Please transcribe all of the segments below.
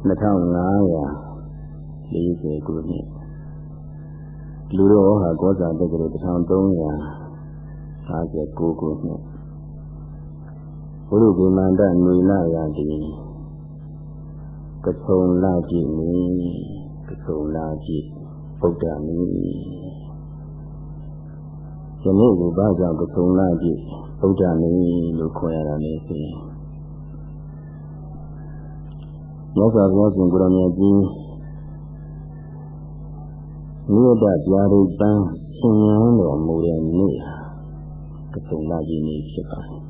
2540ခုနှစ်လူတော်ဟာကောဇာတက္ကရာ1359ခုနှစ်ဘုရုဗိမာန်တနေလာရာတိကဆုံလာကြည့်နေကဆုံလာကြည့်ဗုဒ္ဓမီယနေ့ကိုဘာကြောင့်ကဆုံလာကြည့်ဗုဒ္ဓမီလို့ခေါ်ရတာလဲဆိုရင် မြတ်စွာဘုရားရှင်ကိုရမြတ်ကြီးမြတ်တပြာရိပန်းရှင်ရန်တော်မူတဲ့နေ့ဟာကဆုံလာကြီးနေ့ဖြစ်ပါတယ်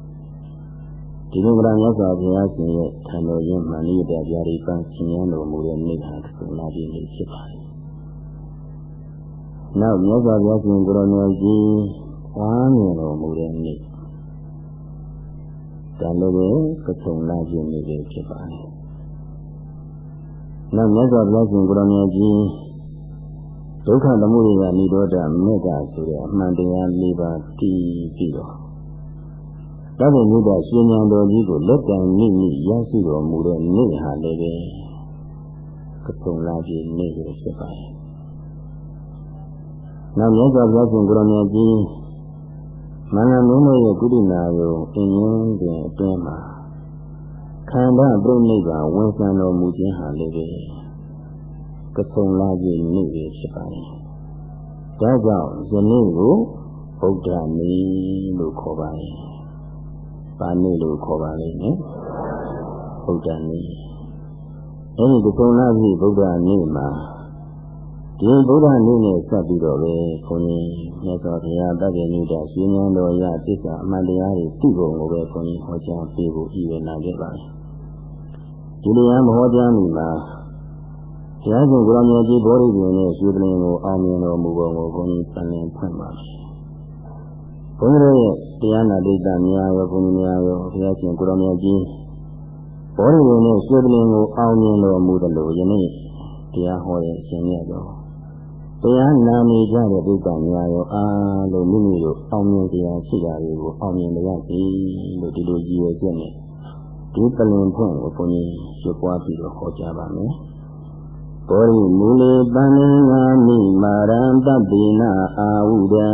ဒီလိုကမြတ်စွာဘုရားရှင်ရဲ့ထံတော်ရင်းမှမြတ်တပြာရိပန်းရှင်ရန်တော်မူတဲ့နေ့ဟာကဆုံလာကြီးနေ့ဖြစ်ပါတယ်နောက်မြတ်စွာဘုရားရှင်ကိုရမြတ်ကြီးဝမ်းမြင်တော်မူတဲ့နေ့ဒါလည်းကဆုံလာကြီးနေ့ပဲဖြစ်ပါတယ် နောက်မြတ်စွာဘုရားရှင်ကိုရမကြီးဒုက္ခသမုဒယနိရောဓမေတ္တာဆိုတဲ့အမှန်တရား၄ပါးတည်ပြီးတော့တပည့်မြတ်ရှင်ဉာဏ်တော်ကြီးကိုလက်တံနိမိရရှိတော်မူတဲ့နေ့ဟာလည်းပဲကထုံလာပြီးနေ့ကိုဖြစ်ပါတယ်။နောက်မြတ်စွာဘုရားရှင်ကိုရမကြီးမင်္ဂမင်းတို့ရဲ့ကုသနာကိုအင်းရင်းတွင်အတွင်းမှာ ခန္ဓာပြိဋိဘဝန်ဆံတော်မူခြင်းဟာလည်းပဲကဆုံလာခြင်းနေ့ပဲဖြစ်ပါတယ်။ဒါကြောင့်ယနေ့ကိုဗုဒ္ဓနေ့လို့ခေါ်ပါတယ်။ဘာနေ့လို့ခေါ်ပါလိမ့်မယ်။ဗုဒ္ဓနေ့။အဲဒီကဆုံလာပြီဗုဒ္ဓနေ့မှာဒီဗုဒ္ဓနေ့နဲ့ဆက်ပြီးတော့ပဲခွန်ကြီးမြတ်စွာဘုရားတပည့်မြတ်ရှင်ဉာဏ်တော်ရသစ္စာအမှန်တရားတွေသိဖို့ကိုပဲခွန်ကြီးဟောကြားပေးဖို့ဤဝေနာခဲ့ပါတယ်။ ဒီလိုရမဟောကြားမိမှာတရားရှင်ကိုရမေကြီးဘောဓိပင်နဲ့ရွှေပလင်ကိုအာမြင်တော်မူပုံကိုဘုန်းကြီးသံလင်ဖွင့်ပါမယ်။ဘုန်းကြီးရဲ့တရားနာဒိဋ္ဌများရောဘုန်းကြီးများရောဘုရားရှင်ကိုရမေကြီးဘောဓိပင်နဲ့ရွှေပလင်ကိုအာမြင်တော်မူတယ်လို့ယနေ့တရားဟောရဲ့ရှင်မြတ်တော်တရားနာနေကြတဲ့ဒိဋ္ဌများရောအားလုံးမိမိတို့အောင်မြင်ကြရရှိတာတွေကိုအောင်မြင်ကြရစီလို့ဒီလိုကြည်ရွယ်ချက်နဲ့ ဒီပလင်ဖွင့်ကိုဘုန်းကြီးရွှေပွားပြီးတော့ဟောကြားပါမယ်။ဘောရိမူလေပန္နငါမိမာရံတပိနာအာဝုဒံ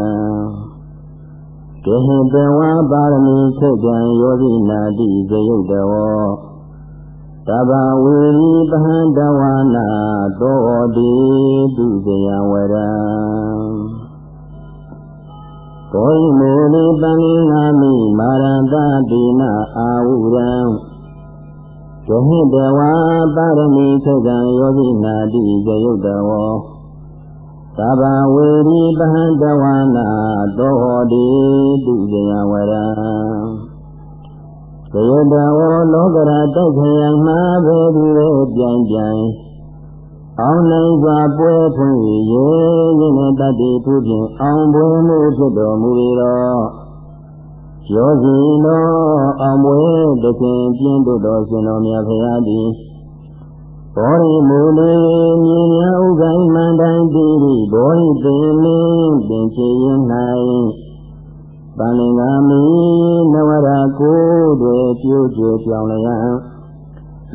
ကေဟတဝါပါရမီခေကံယောဂိနာတိဇယုတ်တောတဘာဝေရိပဟံတဝနာသောတိတုဇယဝရံဘောရိမူလေပန္နငါမိမာရံတပိနာအာဝုဒံ ယဟိတဝါပါရမီခေကံယောဂိနာတိဇယုတ်တဝောသဗ္ဗဝေရိပဟံတဝနာသောဟောတိတုဇယဝရံဇယုတ်တဝောလောကရာတိုက်ခယံမှာဘေဒီရေပြိုင်ပြိုင်အောင်နိုင်စွာပွဲထွန်းရေရင်းနဲ့တတိသူဖြင့်အောင်ပွဲမှုဖြစ်တော်မူ၏တော့ ရောစီနောအောင်ပွဲတခင်ပြင်းတို့တော်ရှင်တော်မြတ်ဖရာသည်ဘောရိမူလေမြင်များဥကိုင်းမန္တိုင်းတိရိဘောရိပင်လင်းပင်ချေရင်၌ပန္လင်္ဂမီနဝရကိုတွေပြိုးကျပြောင်းလျံ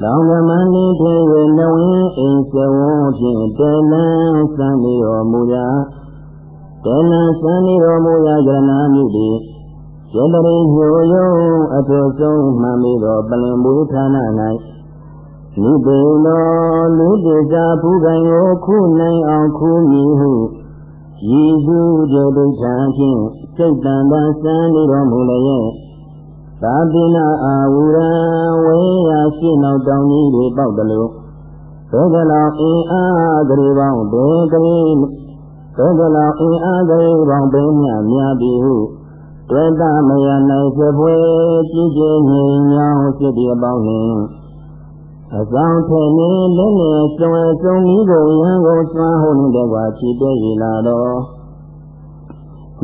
လောင်ကမန္တိထေရနဝင်းအိမ်စဝုံဖြင့်တေနံစံနေတော်မူရာတေနံစံနေတော်မူရာကြရဏမြစ် သည်ယတရိညိုယုံအထုဆုံးမှန်ပြီးတော့ပလင်မူဌာန၌နိဗ္ဗာန်တော်လူတေသာဘုခံကိုခုနိုင်အောင်ခုမည်ဟုရည်သူကြဒုဋ္ဌာဖြင့်စိတ်တန်တန်စံနေတော်မူလျက်သာတိနာအာဝုရံဝေယရှိနောက်တောင်းကြီးတွေပေါက်တယ်လို့သောကလောအင်းအားဂရေပေါင်းဘေကလေးသောကလောအင်းအားဂရေပေါင်းဘေမြမြပြီဟု တွေ့တာမယနိုင်စပွဲကြည်ကြည်ငြိမ်ညောင်းဖြစ်ဒီအပေါင်းနှင့်အဆောင်ထဲနေလည်းလည်းကျွံစုံမိကိုရန်ကိုစွမ်းဟုတ်နေတဲ့ကွာချီတဲ့ရလာတော့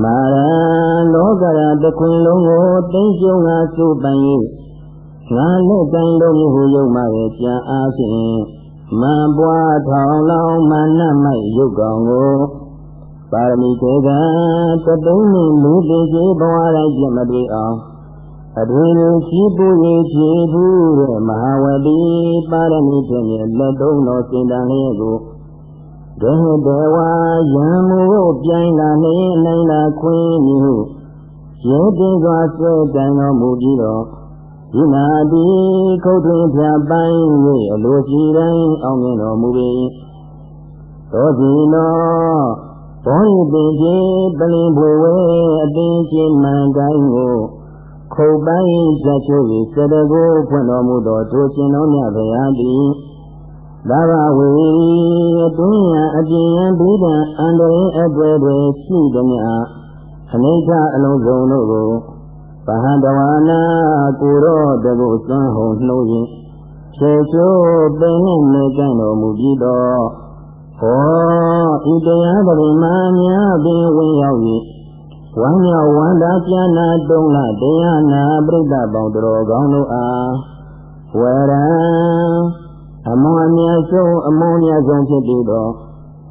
မာရလောကရတခွင်လုံးကိုတင်းကျုံငါစုပိုင်၍ငါလက်တိုင်းလုံးဟုယုံမှပဲကြံအားဖြင့်မံပွားထောင်လောင်းမနတ်မိုက်ရုပ်ကောင်ကို ပါရမီခေကတတုံးနှင့်လူတည်ရှိဘဝတိုင်းပြမတွေ့အောင်အထွေထွေရှိပူရေးဖြေဘူးတဲ့မဟာဝတိပါရမီဖြင့်လက်သုံးတော်စင်တန်လေးကိုဒေဟဒေဝယံမူပြိုင်လာနေနိုင်လာခွင်းမီဟုရေတင်စွာဆွဲတန်တော်မူပြီးတော့ဒီနာတိခုတ်ထွင်းဖြာပိုင်း၍အလိုရှိတိုင်းအောင်မြင်တော်မူပေသောစီနော ဘောဤပင်ပြေပလင်ဘွေဝဲအတင်းချင်းမှန်တိုင်းကိုခုတ်ပိုင်းကြချိုး၍စတကိုဖွင့်တော်မူသောထိုရှင်တော်မြတ်ဗျာသည်သာဝဝေအတွင်းရအပြင်ယံဘိဒံအန္တရာယ်အတွေ့တွေရှိသည်များအနိစ္စအလုံးစုံတို့ကိုဗဟတဝနာကိုရောတကုစွမ်းဟုံနှိုးရင်ဖြေချိုးပင်နဲ့နေကြတော်မူပြီးတော့ ဟောဤတရားပရိမာများပင်ဝင်ရောက်၍ဝမ်းမြောက်ဝမ်းသာပြနာတုံးလာတရားနာပြိဿပေါင်းတော်ကောင်းတို့အားဝရံအမွန်အမြတ်ဆုံးအမွန်မြတ်ဆုံးဖြစ်ပြီးတော့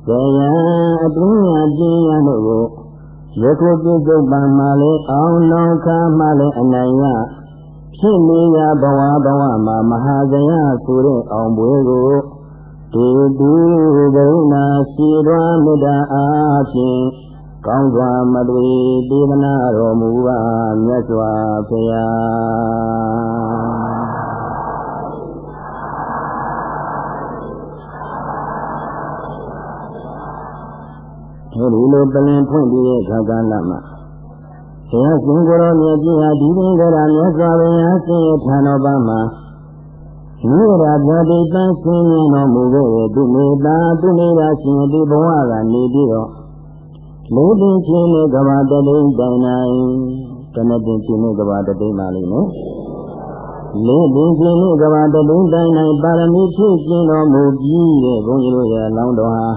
ဇယံအတွင်းရပြင်းရတို့ကိုယခုပြစ္ဆုတ်ပံမှာလေအောင်လုံးခါမှာလေအနိုင်ရဖြစ်နေရဘဝဘဝမှာမဟာဇယဆိုတဲ့အောင်ပွဲကို ဒီဒီကရုဏာရှိတော်မေတ္တာအားဖြင့်ကောင်းစွာမသွေဒေသနာတော်မူပါမြတ်စွာဘုရားအဲဒီလိုပလင်ဖွင့်ပြီးတဲ့ခါကာလမှာဘုရားရှင်ကိုယ်တော်မြတ်ကြီးဟာဒီပင်ကရာမြတ်စွာဘုရားရှင်ရဲ့ဌာနပါမှာ နိဝရပြတိပန်းဆင်းရဲတော်မူခဲ့တဲ့သူမေတ္တာသူမေတ္တာရှင်ဒီဘဝကနေပြီးတော့လေးပင်ချင်းနဲ့ကဘာတတိန်တိုင်နိုင်တနပင်ချင်းနဲ့ကဘာတတိန်ပါလိမ့်မယ်လေးပင်ချင်းနဲ့ကဘာတတိန်တိုင်နိုင်ပါရမီဖြည့်ကျင်းတော်မူပြီးတဲ့ဘုန်းကြီးတို့ရဲ့လောင်းတော်ဟာ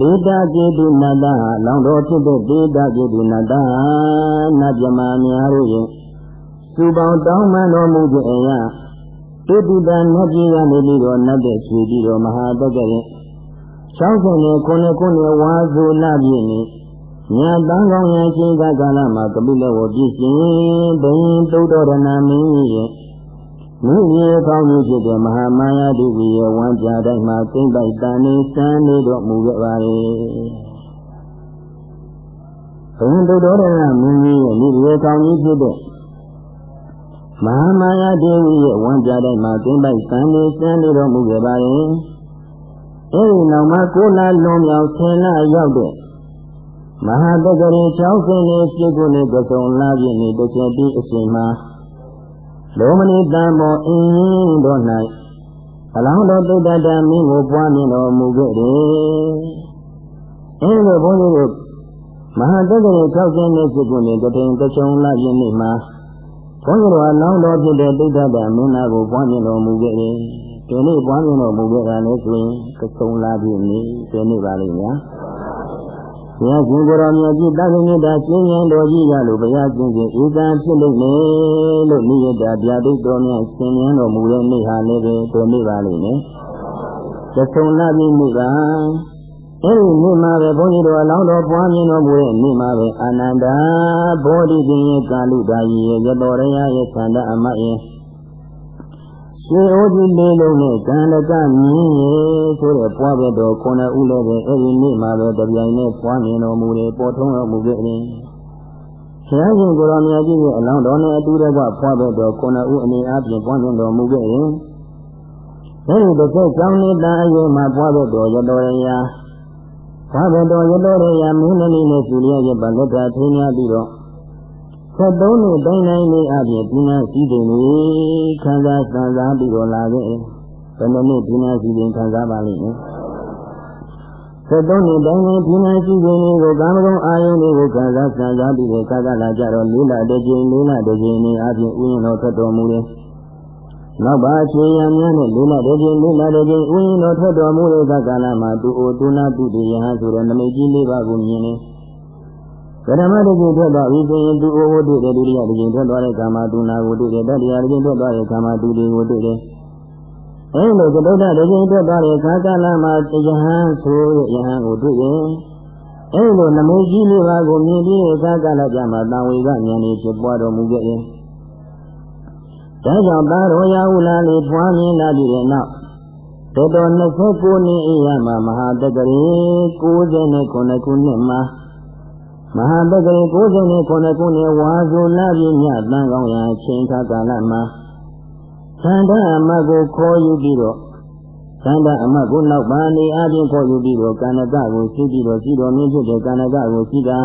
ဒေတာကျေတုနတ္တလောင်းတော်ဖြစ်တဲ့ဒေတာကျေတုနတ္တနတ်မြမာများတို့ရဲ့စုပေါင်းတောင်းမှန်တော်မူခြင်းအရာ တုတိတနတ်ကြီးကနေပြီးတော့နတ်တဲ့ခြေပြီးတော့မဟာတက္ကရဲ့69ခုနှစ်ခုနှစ်ဝါစုလပြည့်နေညာတန်းကောင်းရချင်းကကာလမှာကပိလဝပြည့်ရှင်ဘိန်းသုဒ္ဓရဏမင်းကြီးရဲ့မိမြေကောင်းကြီးဖြစ်တဲ့မဟာမာယာတိကြီးရဲ့ဝမ်းပြတိုင်းမှာကိမ့်ပိုက်တန်နေစံနေတော်မူခဲ့ပါလေဘိန်းသုဒ္ဓရဏမင်းကြီးရဲ့မိမြေကောင်းကြီးဖြစ်တဲ့ မဟာမာယာဒေဝီရဲ့ဝမ်းပြတိုင်းမှာကိမ့်ပိုက်တန်နေစံနေတော်မူခဲ့ပါလေအဲဒီနောက်မှာကိုလာလွန်မြောက်ဆယ်လရောက်တဲ့မဟာတက္ကရီ60နှစ်ပြည့်ခုနှစ်ကစုံလာပြည့်နေ့တစ်ချက်ပြီးအချိန်မှာလောမဏိတံဘောအင်းတော်၌အလောင်းတော်တုဒ္ဒတမင်းကိုပွားမြင်တော်မူခဲ့တယ်။အဲဒီလိုဘုန်းကြီးတို့မဟာတက္ကရီ60နှစ်ပြည့်ခုနှစ်တစ်ချိန်ကစုံလာပြည့်နေ့မှာ ဘုန်းကြီးတို့အလောင်းတော်ဖြစ်တဲ့တုဒ္ဒတမင်းသားကိုပွားမြင်တော်မူခဲ့တယ်။ဒီနေ့ပွားမြင်တော်မူခဲ့တာလည်းဆိုရင်ကဆုံလာပြီနေဒီနေ့ပါလိမ့်မယ်။ဘုရားရှင်ကိုယ်တော်မြတ်ကြီးတာသမေတ္တာကျင့်ရင်တော်ကြီးရလို့ဘုရားရှင်ရှင်ဧကံဖြစ်လို့နေလို့နိယတာဗျာဒိတ်တော်များရှင်မြန်းတော်မူတဲ့နေ့ဟာလည်းပဲဒီနေ့ပါလိမ့်မယ်။ကဆုံလာပြီနေ့က အဲဒီနေ့မှာပဲဘုန်းကြီးတို့အလောင်းတော်ပွားမြင်တော်မူတဲ့နေ့မှာပဲအာနန္ဒာဘောဓိပင်ရဲ့ကာလုတာကြီးရဲ့ရတော်ရရဲ့သန္တာအမရဲ့ရှင်ဩဒီလေးလုံးနဲ့ကံလကမြင်းရေဆိုတဲ့ပွားဘက်တော်ခုနှစ်ဦးလည်းပဲအဲ့ဒီနေ့မှာပဲတပြိုင်နဲ့ပွားမြင်တော်မူတယ်ပေါ်ထုံးတော်မူခဲ့တယ်။ဆရာရှင်ကိုရောင်မြတ်ကြီးရဲ့အလောင်းတော်နဲ့အတူတကွပွားဘက်တော်ခုနှစ်ဦးအနေအချင်းပွားမြင်တော်မူခဲ့တယ်။အဲ့ဒီတစ်ဆက်ကြောင်းနေတာအရေးမှာပွားဘက်တော်ရတော်ရ ရာပွားဘက်တော်ရတော်ရရာမင်းသမီးနဲ့စီလျရဲ့ဗလက်တာထင်းများပြီးတော့73နှစ်တိုင်းတိုင်းလေးအပြင်ဒီနာစီတင်လေးခံစားစံစားပြီးတော့လာခဲ့ဘယ်နှစ်နှစ်ဒီနာစီတင်ခံစားပါလိမ့်မယ်73နှစ်တိုင်းတိုင်းဒီနာစီတင်လေးကိုကာမဂုဏ်အာယုန်တွေကိုခံစားစံစားပြီးတဲ့ကာကလာကြတော့လေးလတစ်ကြိမ်လေးလတစ်ကြိမ်နေအပြင်ဥယျာဉ်တော်ထွက်တော်မူတယ် နောက်ပါချေရများနဲ့လေးလတစ်ကြိမ်လေးလတစ်ကြိမ်ဥယျာဉ်တော်ထွက်တော်မူတဲ့ကာလမှာသူအိုသူနာသူတရားဆိုတဲ့နမိတ်ကြီးလေးပါးကိုမြင်နေတယ်ပထမတစ်ကြိမ်ထွက်သွားပြီဆိုရင်သူအိုကိုတွေ့တယ်ဒုတိယတစ်ကြိမ်ထွက်သွားတဲ့ကာမသူနာကိုတွေ့တယ်တတိယတစ်ကြိမ်ထွက်သွားတဲ့ကာမသူတွေကိုတွေ့တယ်အဲလိုကတုဒ္ဒတစ်ကြိမ်ထွက်သွားတဲ့ခါကာလမှာယဟန်ဆိုတဲ့ယဟန်ကိုတွေ့ရင်အဲလိုနမေကြီးလေးပါးကိုမြင်ပြီးတဲ့ခါကာလကြမှာတန်ဝေကဉာဏ်ကြီးဖြစ်ပွားတော်မူခဲ့ရင် ဒါကြောင့်သာရောရာဟုလာလေးဖွားမြင်လာပြီးတဲ့နောက်တတော်29နှစ်အရာမှာမဟာတက္ကရီ69ခုနှစ်မှာမဟာတက္ကရီ69ခုနှစ်ဝါဆိုလာပြီးညတန်ကောင်းရာချိန်ခါကာလမှာသန္တာအမတ်ကိုခေါ်ယူပြီးတော့သန္တာအမတ်ကိုနောက်ပါနေအချင်းခေါ်ယူပြီးတော့ကန္နကကိုစီးပြီးတော့စီးတော်မြင့်ဖြစ်တဲ့ကန္နကကိုစီးတာ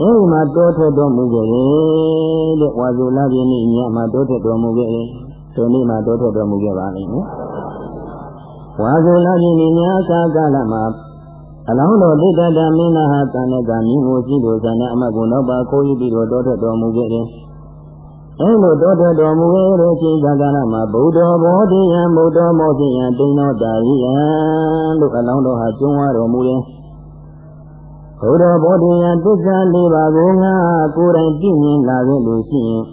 အဲဒီမှာတောထွက်တော်မူခဲ့တယ်တဲ့ဝါဆိုလာပြီးနေ့ညမှာတောထွက်တော်မူခဲ့တယ်ဒီနေ့မှာတောထွက်တော်မူခဲ့ပါလိမ့်မယ်ဝါဆိုလာပြီးနေ့ညကာကာလမှာအလောင်းတော်ဒိဋ္ဌတမင်းနာဟာကန္နကမြင့်ကိုစီးလို့ကန္နအမတ်ကိုနောက်ပါခေါ်ယူပြီးတော့တောထွက်တော်မူခဲ့တယ်အဲလိုတောထွက်တော်မူခဲ့တဲ့အချိန်ကာလမှာဗုဒ္ဓဘောဓိယံဗုဒ္ဓမောဓိယံတိဏ္ဍတာရိယံလို့အလောင်းတော်ဟာကျုံးဝတော်မူတယ် ဘုရားဘောဓိယသစ္စာလေးပါးကိုငါကိုယ်တိုင်ကြည့်မြင်လာခဲ့လို့ရှိရင်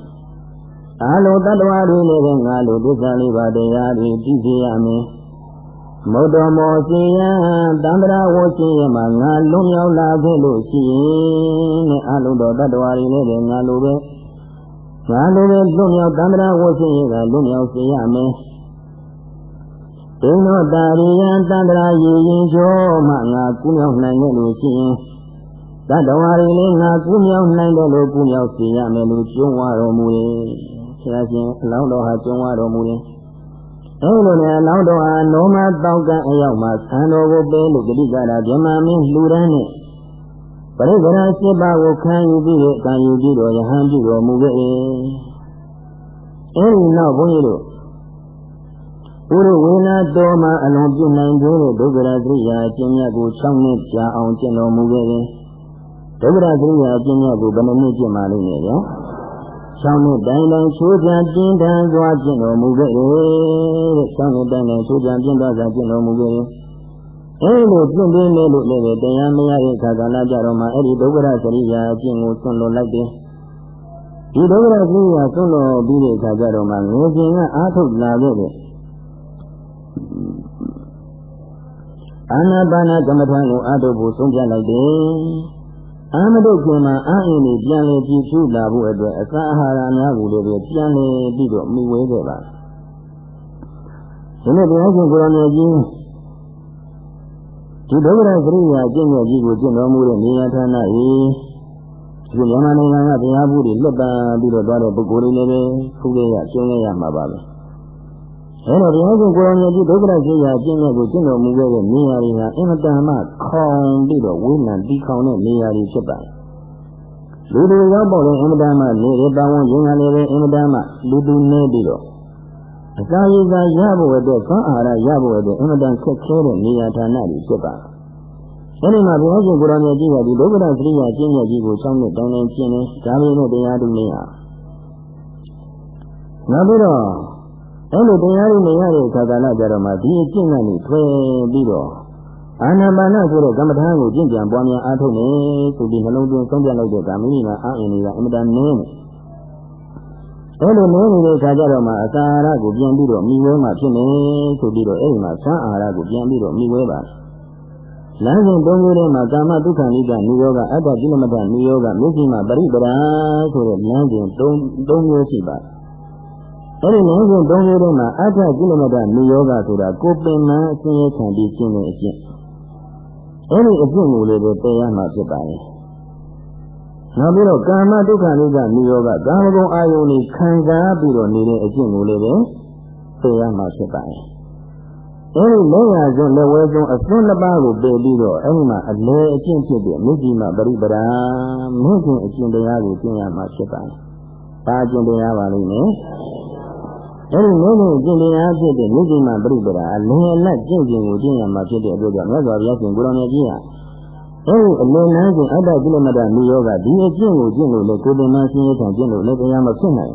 အလိုတ attva တွေလည်းငါလိုသစ္စာလေးပါးတရားတွေသိစေရမယ်မုဒ္ဓမောစီယံတန္တရာဝရှိရမှာငါလွန်မြောက်လာခဲ့လို့ရှိရင်နဲ့အလိုတော်တ attva တွေလည်းငါလိုပဲငါလိုပဲလွန်မြောက်တန္တရာဝရှိရကလွန်မြောက်စေရမယ်ဒိနောတာရိယံတန္တရာရည်ရင်ကျော်မှငါကုမြောက်နိုင်ခဲ့လို့ရှိရင် တတဝါရီလေးငါကူးမြောက်နိုင်တယ်လို့ကူးမြောက်စီရမယ်လို့ကျုံးဝတော်မူ၏ဆရာရှင်အလောင်းတော်ဟာကျုံးဝတော်မူ၏အဲလိုနဲ့အလောင်းတော်ဟာနောမတောက်ကအရောက်မှာဆံတော်ကိုပေးလို့ဂတိကရာဗြဟ္မာမင်းလှူဒန်းနဲ့ပရိက္ခရာရှိပါကိုခံယူပြီးတော့ခံယူပြီးတော့ယဟန်ပြုတော်မူခဲ့၏အဲဒီနောက်ဘုန်းကြီးတို့ဘုရဝေနာတော်မှာအလုံးပြုနိုင်တဲ့ဒုက္ခရာသရိယာအကျင့်မြတ်ကို6နှစ်ကြာအောင်ကျင့်တော်မူခဲ့တယ် ဒုက္ခရသိညာအကျင့်မြတ်ကိုဘယ်နှနှစ်ကျင့်မှလိမ့်မယ်ဗျာ။ဆောင်းနှစ်တိုင်းတိုင်းချိုးချတင်းထန်စွာကျင့်တော်မူခဲ့တယ်တဲ့။ဆောင်းနှစ်တိုင်းတိုင်းချိုးချပြင်းသွားစွာကျင့်တော်မူခဲ့တယ်။အဲလိုကျင့်ပြီးနေလို့လည်းတရားမရတဲ့အခါကလာကြတော့မှအဲ့ဒီဒုက္ခရစရိယာအကျင့်ကိုဆွန့်လွတ်လိုက်တယ်။ဒီဒုက္ခရစရိယာဆွန့်လွတ်ပြီးတဲ့အခါကျတော့မှငွေကျင်ကအားထုတ်လာခဲ့တယ်။အာနာပါနာကမ္မထာကိုအားထုတ်ဖို့ဆုံးဖြတ်လိုက်တယ်။ အာမတုခင်မှာအာအင်းကြီးပြန်လေကြည့်ရှုလာဖို့အတွက်အစာအာဟာရများကိုလည်းပြန်လေပြီးတော့မိဝဲခဲ့ပါဒီနေ့တရားရှင်ကိုရမေကြီးဒီဒုက္ခရစရိယာအကျင့်ရဲ့ကြီးကိုကျင့်တော်မူတဲ့နေရာဌာနဤဒီမြန်မာနိုင်ငံကတရားဘူးတွေလွတ်တန်းပြီးတော့သွားတဲ့ပုဂ္ဂိုလ်တွေလည်းဖူးခဲ့ရကျုံခဲ့ရမှာပါပဲ အဲတော့ဘုရားရှင်ကိုယ်တော်မြတ်ကြီးဒုက္ခရရှိရာအကျင့်မြတ်ကိုကျင့်တော်မူခဲ့တဲ့နေရာတွေဟာအင်မတန်မှခေါင်ပြီးတော့ဝိညာဉ်တီးခေါင်တဲ့နေရာတွေဖြစ်ပါတယ်။လူတွေရောက်ပေါ်တဲ့အင်မတန်မှနေရပဝန်းကျင်ကလည်းပဲအင်မတန်မှလူသူနေပြီးတော့အစာရည်သာရဖို့အတွက်ဆွမ်းအာဟာရရဖို့အတွက်အင်မတန်ခက်ခဲတဲ့နေရာဌာနတွေဖြစ်ပါတယ်။အဲဒီမှာဘုရားရှင်ကိုယ်တော်မြတ်ကြီးကဒီဒုက္ခရစရိယာအကျင့်မြတ်ကြီးကိုစောင့်နေတိုင်းတိုင်းကျင့်နေဒါပေမဲ့တရားသူနေဟာနောက်ပြီးတော့ အဲ့လိုတရားတွေနေရတဲ့အခါကာလကြတော့မှဒီအကျင့်ကနေထွယ်ပြီးတော့အာနာပါနဆိုတဲ့ကမ္မထာကိုကျင့်ကြံပွားများအားထုတ်နေဆိုပြီးနှလုံးသွင်းဆုံးဖြတ်လိုက်တဲ့ကာမိမိမှာအာအင်တွေကအင်မတန်နည်းနေအဲ့လိုနည်းနေတဲ့အခါကျတော့မှအစာအာဟာရကိုပြန်ပြီးတော့မိဝဲမှဖြစ်နေဆိုပြီးတော့အဲ့ဒီမှာသံအာဟာရကိုပြန်ပြီးတော့မိဝဲပါလမ်းစဉ်သုံးခုထဲမှာကာမဒုက္ခနိကနိယောကအတ္တကိလမတနိယောကမျက်စိမှာပရိပရာဆိုတဲ့လမ်းစဉ်၃၃မျိုးရှိပါတယ် အဲ့ဒီလမ်းစဉ်သုံးမျိုးထဲမှာအတ္တကိလမတနိယောဂဆိုတာကိုပင်မအစင်းရခံပြီးကျင့်တဲ့အကျင့်အဲ့ဒီအကျင့်ကိုလည်းပဲတရားမှာဖြစ်ပါရဲ့နောက်ပြီးတော့ကာမဒုက္ခနိကနိယောဂကာမဂုဏ်အာယုန်ကိုခံစားပြီးတော့နေတဲ့အကျင့်ကိုလည်းပဲတရားမှာဖြစ်ပါရဲ့အဲဒီလက်ရဆုံးလက်ဝဲဆုံးအစွန်းတစ်ပါးကိုပယ်ပြီးတော့အဲဒီမှာအလဲအကျင့်ဖြစ်တဲ့မြစ်ကြီးမှာပရိပဒာမြင့်ခြင်းအကျင့်တရားကိုကျင့်ရမှာဖြစ်ပါတယ်။ဒါအကျင့်တရားပါလိမ့်မယ်။ အဲဒီနည်းနည်းကျင့်တရားဖြစ်တဲ့မြစ်ကြီးမှာပြိပဒါအလင်းအလတ်ကျင့်ခြင်းကိုကျင့်ရမှာဖြစ်တဲ့အတွက်ကြောင့်မြတ်စွာဘုရားရှင်ကိုရောင်မြတ်ကြီးဟာအဲဒီအလင်းလန်းခြင်းအတ္တကိလမတ္တမိယောကဒီအကျင့်ကိုကျင့်လို့လေကိုယ်ပင်မဆင်းရဲခံကျင့်လို့လည်းတရားမဖြစ်နိုင်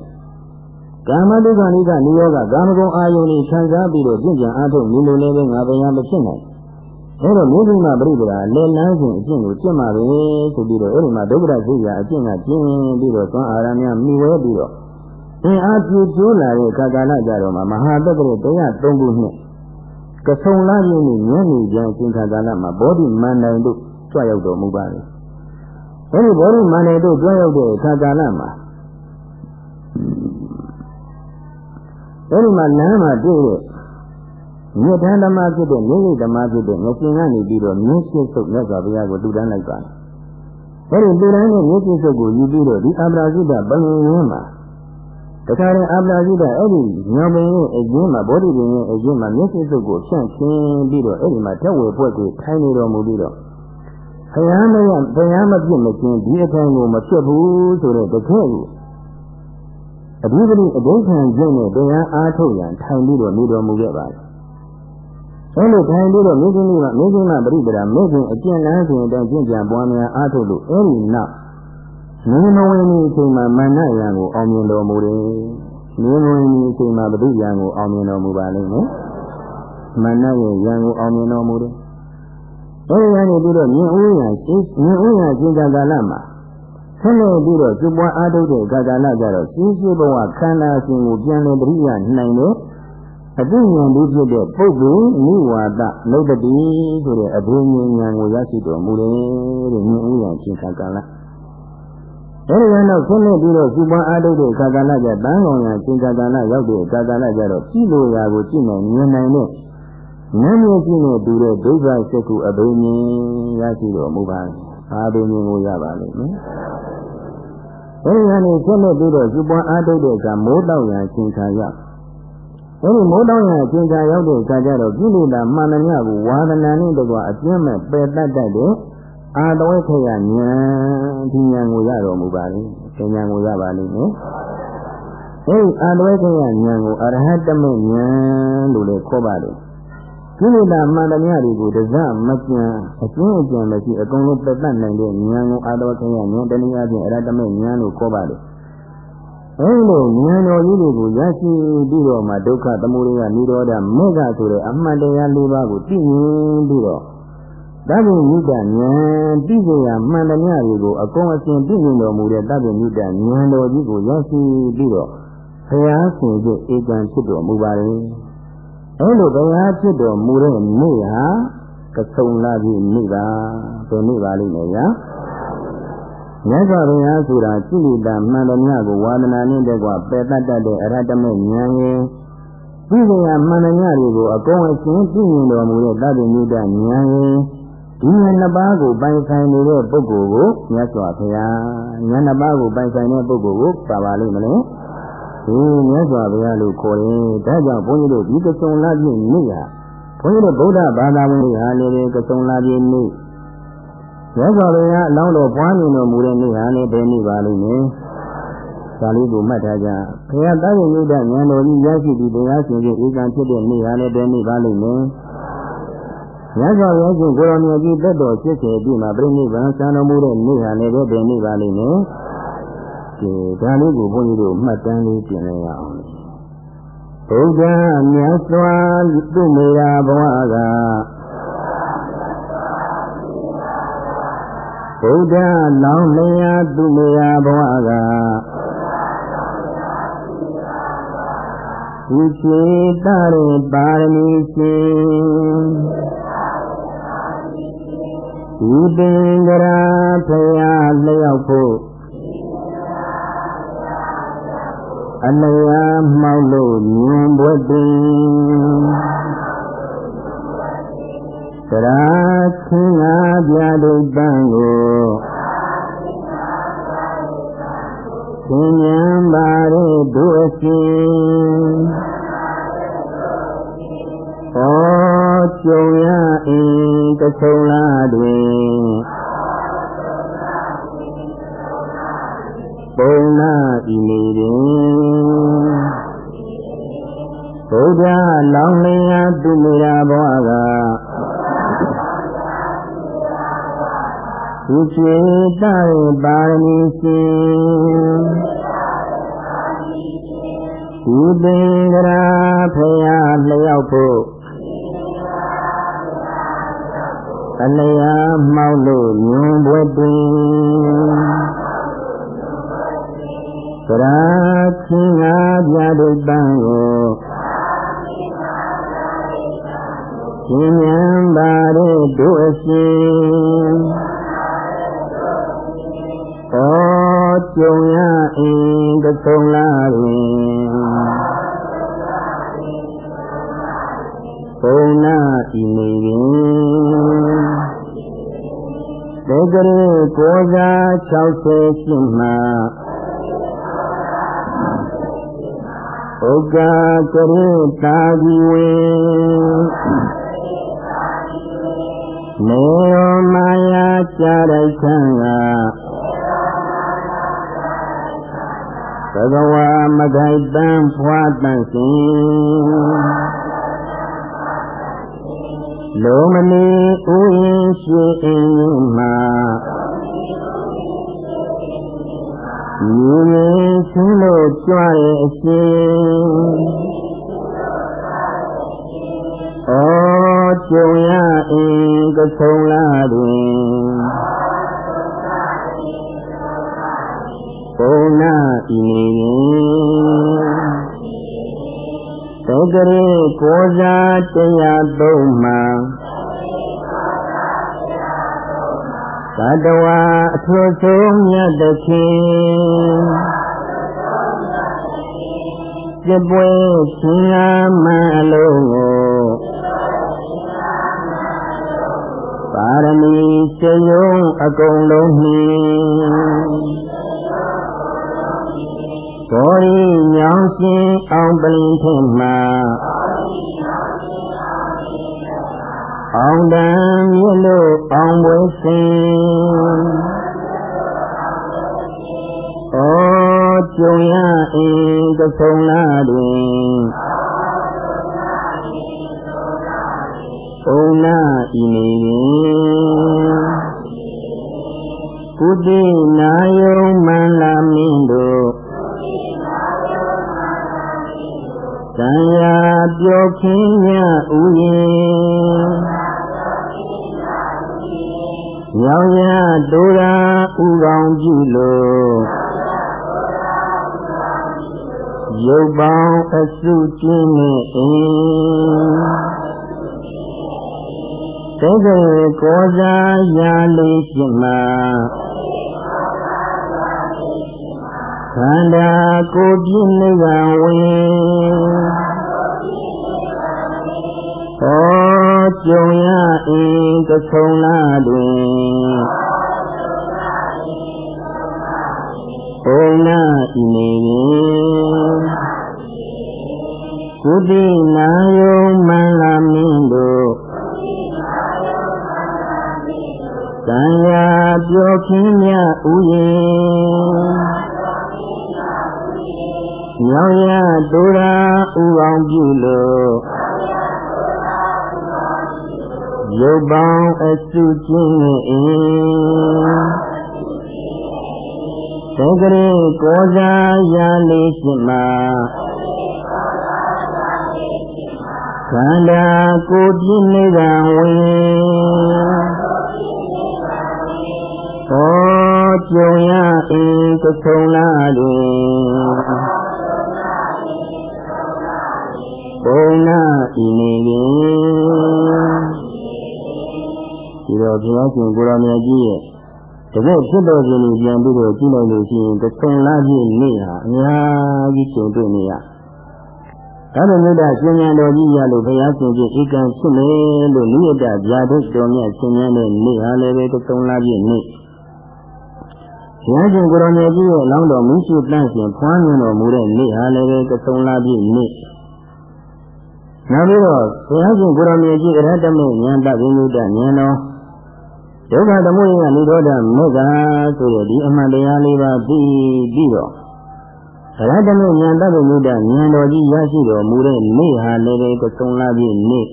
ကာမတုခဏိကနိယောကကာမဂုဏ်အာယုန်ကိုခံစားပြီးတော့ကျင့်ကြံအားထုတ်နေလို့လည်းငါတရားမဖြစ်နိုင်အဲတော့မြစ်ကြီးမှာပြိပဒါလေလန်းခြင်းအကျင့်ကိုကျင့်မှာပဲဆိုပြီးတော့အဲဒီမှာဒုက္ခရသိရာအကျင့်ကကျင့်ပြီးတော့သွားအာရများမိဝဲပြီးတော့ အင်အားပြည့်ကျိုးလာတဲ့ကာကာလကြတော့မှမဟာတက္ကရာတရား၃ခုနှစ်ကဆုံလာရင်းနဲ့ညနေကျန်ရှင်ခါကာလမှာဘောဓိမန္တန်တို့ကြွရောက်တော်မူပါတယ်။အဲဒီဘောဓိမန္တန်တို့ကြွရောက်တဲ့ခါကာလမှာအဲဒီမှာလမ်းမှာတွေ့တဲ့မြတ်တန်ဓမ္မဖြစ်တဲ့မြင့်ကြီးဓမ္မဖြစ်တဲ့ငရှင်ကနေပြီးတော့မြင့်ရှိဆုပ်မြတ်စွာဘုရားကိုတူတန်းလိုက်ပါတယ်အဲဒီတူတန်းတဲ့မြင့်ရှိဆုပ်ကိုယူပြီးတော့ဒီအပ္ပရာဇိတပလင်ရင်းမှာ တခါရင်အပ္ပရာဇိတအဲ့ဒီညောင်ပင်ရဲ့အကျင်းမှာဘောဓိပင်ရဲ့အကျင်းမှာမြင့်ရှိဆုပ်ကိုဖြန့်ချင်းပြီးတော့အဲ့ဒီမှာတက်ဝယ်ပွက်ကိုထိုင်နေတော်မူပြီးတော့ဘုရားမရဘုရားမပြစ်မချင်းဒီအထိုင်ကိုမဖြစ်ဘူးဆိုတဲ့တကယ်ကိုအဓိပတိအဒိဋ္ဌံကျင့်နဲ့တရားအားထုတ်ရန်ထိုင်ပြီးတော့နေတော်မူခဲ့ပါတယ်အဲလိုထိုင်ပြီးတော့မိခင်မိမမိခင်မပရိပဒာမိခင်အကျင့်လမ်းစဉ်အတိုင်းကျင့်ကြံပွားများအားထုတ်လို့အဲဒီနောက် မင်းမဝင်ဒီအချိန်မှာမဏ္ဍယံကိုအောင်မြင်တော်မူတယ်။မင်းမဝင်ဒီအချိန်မှာဘုဒ္ဓယံကိုအောင်မြင်တော်မူပါလိမ့်မယ်။မဏ္ဍရဲ့ယံကိုအောင်မြင်တော်မူတယ်။အဲဒီကနေပြီးတော့မြင်ဥယံရှင်းမြင်ဥယံရှင်းကာလမှာဆက်လက်ပြီးတော့ကျွပွားအားထုတ်တဲ့ကာလကြတော့ရှင်းရှင်းဘဝခန္ဓာရှင်ကိုပြန်လည်ပရိယာနိုင်တဲ့အသိဉာဏ်လေးဖြစ်တဲ့ပုဂ္ဂိုလ်နိဝါဒနုဒတိဆိုတဲ့အဘိညာဉ်ဉာဏ်ကိုရရှိတော်မူတယ်တဲ့မြင်ဥယံရှင်းကာလ အဲဒီကတော့ဆုံးလက်ပြီးတော့စူပွားအားထုတ်တဲ့ခါကာလကျတန်းကောင်ရချင်းခါကာလရောက်တဲ့ခါကာလကျတော့ကြည့်လို့ရာကိုကြည့်နိုင်မြင်နိုင်တဲ့ဉာဏ်မြင့်ခြင်းနဲ့တူတဲ့ဒုက္ခစက္ခုအဘိညာဉ်ရရှိတော်မူပါလေ။အာဘိညာဉ်ကိုရပါလိမ့်မယ်။အဲဒီကနေဆုံးလက်ပြီးတော့စူပွားအားထုတ်တဲ့အခါမိုးတောက်ရချင်းခါရောက်အဲဒီမိုးတောင်းရအကျဉ်းချရောက်တဲ့အခါကျတော့ကိလေသာမှန်သမျှကိုဝါဒနာနဲ့တကွာအပြင်းမဲ့ပယ်တတ်တတ်တဲ့ အာတဝိခယဉာဏ်ဒီဉာဏ်ကိုရတော်မူပါလေ။ဒီဉာဏ်ကိုရပါလိမ့်မယ်။အဲဒီအာတဝိခယဉာဏ်ကိုအရဟတမေဉာဏ်လို့လည်းခေါ်ပါတယ်။ကိလေသာမှန်သမျှတွေကိုတစမကြံအကျဉ်းအကျဉ်းမရှိအကုန်လုံးပယ်တတ်နိုင်တဲ့ဉာဏ်ကိုအာတဝိခယဉာဏ်တနည်းအားဖြင့်အရဟတမေဉာဏ်လို့ခေါ်ပါတယ်။အဲလိုဉာဏ်တော်ကြီးတွေကိုရရှိပြီးတော့မှဒုက္ခသမုဒယနိရောဓမေဃဆိုတဲ့အမှန်တရား၄ပါးကိုသိမြင်ပြီးတော့ သဗ္ဗညုတဉာဏ်သိကြရမှန်တရားတွေကိုအကုန်အစင်သိမြင်တော်မူတဲ့သဗ္ဗညုတဉာဏ်တော်ကြီးကိုရရှိပြီးတော့ဘုရားရှင်ရဲ့ဧကံဖြစ်တော်မူပါလေအဲလိုဘုရားဖြစ်တော်မူတဲ့နေ့ဟာကဆုံလာပြီနေ့ပါဘယ်နေ့ပါလိမ့်မယ်ဗျာမြတ်စွာဘုရားဆိုတာကိလေသာမှန်သမျှကိုဝါဒနာနဲ့တကွပယ်တတ်တတ်တဲ့အရဟတမေဉာဏ်ရင်ပြည့်စုံရမှန်သမျှတွေကိုအကုန်အစင်ပြည့်မြင်တော်မူတဲ့သဗ္ဗညုတဉာဏ်ရင် ဒီဉာဏ်နှစ်ပါးကိုပိုင်ဆိုင်နေတဲ့ပုဂ္ဂိုလ်ကိုမြတ်စွာဘုရားဉာဏ်နှစ်ပါးကိုပိုင်ဆိုင်တဲ့ပုဂ္ဂိုလ်ကိုပါပါလိမ့်မလဲဒီမြတ်စွာဘုရားလို့ခေါ်တယ်ဒါကြောင့်ဘုန်းကြီးတို့ဒီကစုံလာပြည့်နေ့ဟာဘုန်းကြီးတို့ဗုဒ္ဓဘာသာဝင်တွေဟာလည်းကစုံလာပြည့်နေ့မြတ်စွာဘုရားအလောင်းတော်ပွားမြင်တော်မူတဲ့နေ့ဟာလည်းဘယ်နေ့ပါလိမ့်မယ်။ဒါလေးကိုမှတ်ထားကြ။ဘုရားတာရင်မြတ်ဉာဏ်တော်ကြီးရရှိပြီးတရားရှင်ကြီးဧကံဖြစ်တဲ့နေ့ဟာလည်းဘယ်နေ့ပါလိမ့်မယ်။ မြတ်စွာဘုရားရှင်ကိုရောင်မြတ်ကြီးတက်တော်ဖြစ်စေပြီးမှပြိဋိဘံဆံတော်မူတဲ့နေ့ဟာလည်းဘယ်နေ့ပါလိမ့်မယ်။ဒီဒါလေးကိုဘုန်းကြီးတို့မှတ်တမ်းလေးပြင်လိုက်ရအောင်။ဘုရားမြတ်စွာသူမေရာဘဝကဗုဒ္ဓလောင်းလျာသူမယာဘဝကဒီချေတရပါရမီရှင် ဒီပင်ကရာဖရာလျောက်ဖို့အလျာမှောက်လို့မြင်ဘွက်တွင်ရာချင်းငါပြဒုပံကိုသင်ញံပါရဒုအရှင်ဟော ကြုံရအင်းကဆုံလာတွင်ပုံနာဤနေတွင်ဘုရားလောင်းလျာသူမီရာဘဝကသူချေတရပါရမီရှင်ဒီပင်ကရာဖရာလျောက်ဖို့ အလျာမှောက်လို့ညွန်ပွဲတွင်ကရာချင်းငါပြဒုပံကိုရှင်ဉ္ပါရတို့အရှင်ဩကြုံရအင်းတဆုံလာတွင် ပုံနာဤနေရင်ဒေဂရေကိုးစား68မှာဥက္ကကရေတာဒီဝေနေယောမာယာကြာရိုက်ခံကသကဝါမဂိုက်တံဖွာတန့်စဉ် လုံးမနီဥယျင်ရှိအင်းမှာမြင်ဆင်းလို့ကြွရဲ့အရှင်ဩကြုံရအင်းကဆုံလာတွင်ဘုံနာဤနေ သောကရေကိုးစားတရားသုံးမှာသတ္တဝါအထွတ်ဆုံးမြတ်သခင်ပြပွဲရှင်လာမအလုံးကိုပါရမီစေယုံအကုန်လုံးနှင့် ဘောရီညောင်းရှင်အောင်ပလင်ထင်မှာအောင်တန်မြင့်လို့အောင်ပွဲစင်ဩကြုံရအင်းကဆုံလာတွင်ဘုံနာဤနေရင်ကုတိနာယုံမန္လာမင်းတို့ သံယာပြောခင်းမြဥယျင်ရောင်ရဒိုရာဥကောင်ကြည့်လို့ရုပ်ပေါင်းအစုကျင်းနဲ့အင်းသိတဲ့ကောစားရာလေးရှိမှာ ခန္ဓာကိုယ်ပြည့်နေကဝင်ဟောကြုံရအင်းကဆုံလာတွင်ဘုံနာဤနေရင်ကုတိနာယုံမန္လာမင်းတို့တန်ရာပြောခင်းမြဥယျ င်ညောင်ရဒူရာဥအောင်ပြုလို့ရုပ်ပေါင်းအစုချင်းနဲ့အင်းသင်္ကရေကောဇာရာလေးရှိမှာခန္ဓာကိုယ်ပြည့်နေကဝင်ဟောကြုံရအင်းကဆုံလာတွ င်ဘုံနာဤနေရင်ဒီတော့ဘုရားရှင်ကိုရမကြီးရဲ့တကယ်ဖြစ်တော်ခြင်းကိုပြန်ပြီးတော့ကြည့်လိုက်လို့ရှိရင်တစ်ဆယ်လားပြည့်နေ့ဟာအများကြီးရှင်တွေ့နေရဒါလိုမြတ်ရှင်ဉာဏ်တော်ကြီးရလို့ဘုရားရှင်ကြီးဧကံဖြစ်မယ်လို့နိယတဗျာဒုတော်မြတ်ရှင်ဉာဏ်တဲ့နေ့ဟာလည်းပဲတစ်ဆယ်လားပြည့်နေ့ဘုရားရှင်ကိုရမကြီးရဲ့လောင်းတော်မူရှိတန့်ရှင်ဖွားမြင်တော်မူတဲ့နေ့ဟာလည်းပဲတစ်ဆယ်လားပြည့်နေ့ နောက်ပြီးတော့ဘုရားရှင်ကိုရမေကြီးအရဟတမေဉာဏ်တဝိမုဒ္ဒဉာဏ်တော်ဒုက္ခသမုဒယနိရောဓမေဃဆိုတဲ့ဒီအမှန်တရားလေးပါပြီးပြီးတော့အရဟတမေဉာဏ်တဝိမုဒ္ဒဉာဏ်တော်ကြီးရရှိတော်မူတဲ့နေ့ဟာလည်းပဲကသုံးလာပြီနေ့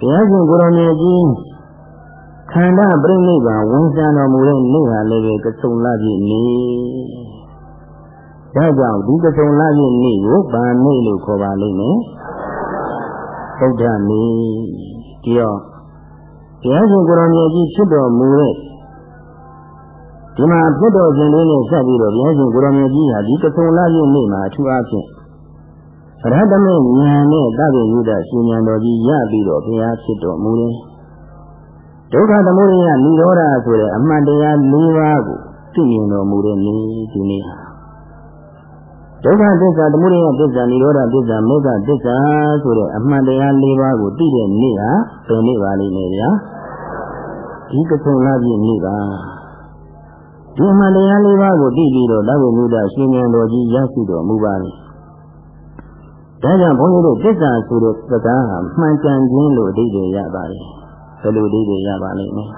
ဘုရားရှင်ကိုရမေကြီးခန္ဓာပြိဋိဘဝန်ဆံတော်မူတဲ့နေ့ဟာလည်းပဲကသုံးလာပြီနေ့ဒါကြောင့်ဒီကဆုံလပြည့်နေ့ကိုဗာနေ့လို့ခေါ်ပါလိမ့်မယ် ဗုဒ္ဓနေ့ဒီတော့ဘုရားရှင်ကိုရောင်မြတ်ကြီးဖြစ်တော်မူတဲ့ဒီမှာဖြစ်တော်ခြင်းလေးနဲ့ဆက်ပြီးတော့ဘုရားရှင်ကိုရောင်မြတ်ကြီးဟာဒီကဆုံလပြည့်နေ့မှာအထူးအားဖြင့်ရဟတမေဉာဏ်နဲ့တပည့်ယုဒရှင်ဉာဏ်တော်ကြီးရပြီးတော့ဘုရားဖြစ်တော်မူတယ်ဒုက္ခသမုဒယနိရောဓဆိုတဲ့အမှန်တရား၄ပါးကိုသိမြင်တော်မူတဲ့နေ့ဒီနေ့ဟာ ဒုက္ခသစ္စာသမုဒယသစ္စာនិရောဓသစ္စာမေဃသစ္စာဆိုတဲ့အမှန်တရား၄ပါးကိုသိတဲ့နေ့ဟာဘယ်နေ့ပါလိမ့်မယ်ဗျာဒီကဆုံလာပြည့်နေ့ပါဒီအမှန်တရား၄ပါးကိုသိပြီးတော့လက်ဝိမုဒ္ဒရှင်ဉာဏ်တော်ကြီးရရှိတော်မူပါလိမ့်ဒါကြောင့်ဘုန်းကြီးတို့သစ္စာဆိုတဲ့စကားဟာမှန်ကန်ခြင်းလို့အဓိပ္ပာယ်ရပါတယ်ဘယ်လိုအဓိပ္ပာယ်ရပါလိမ့်မယ်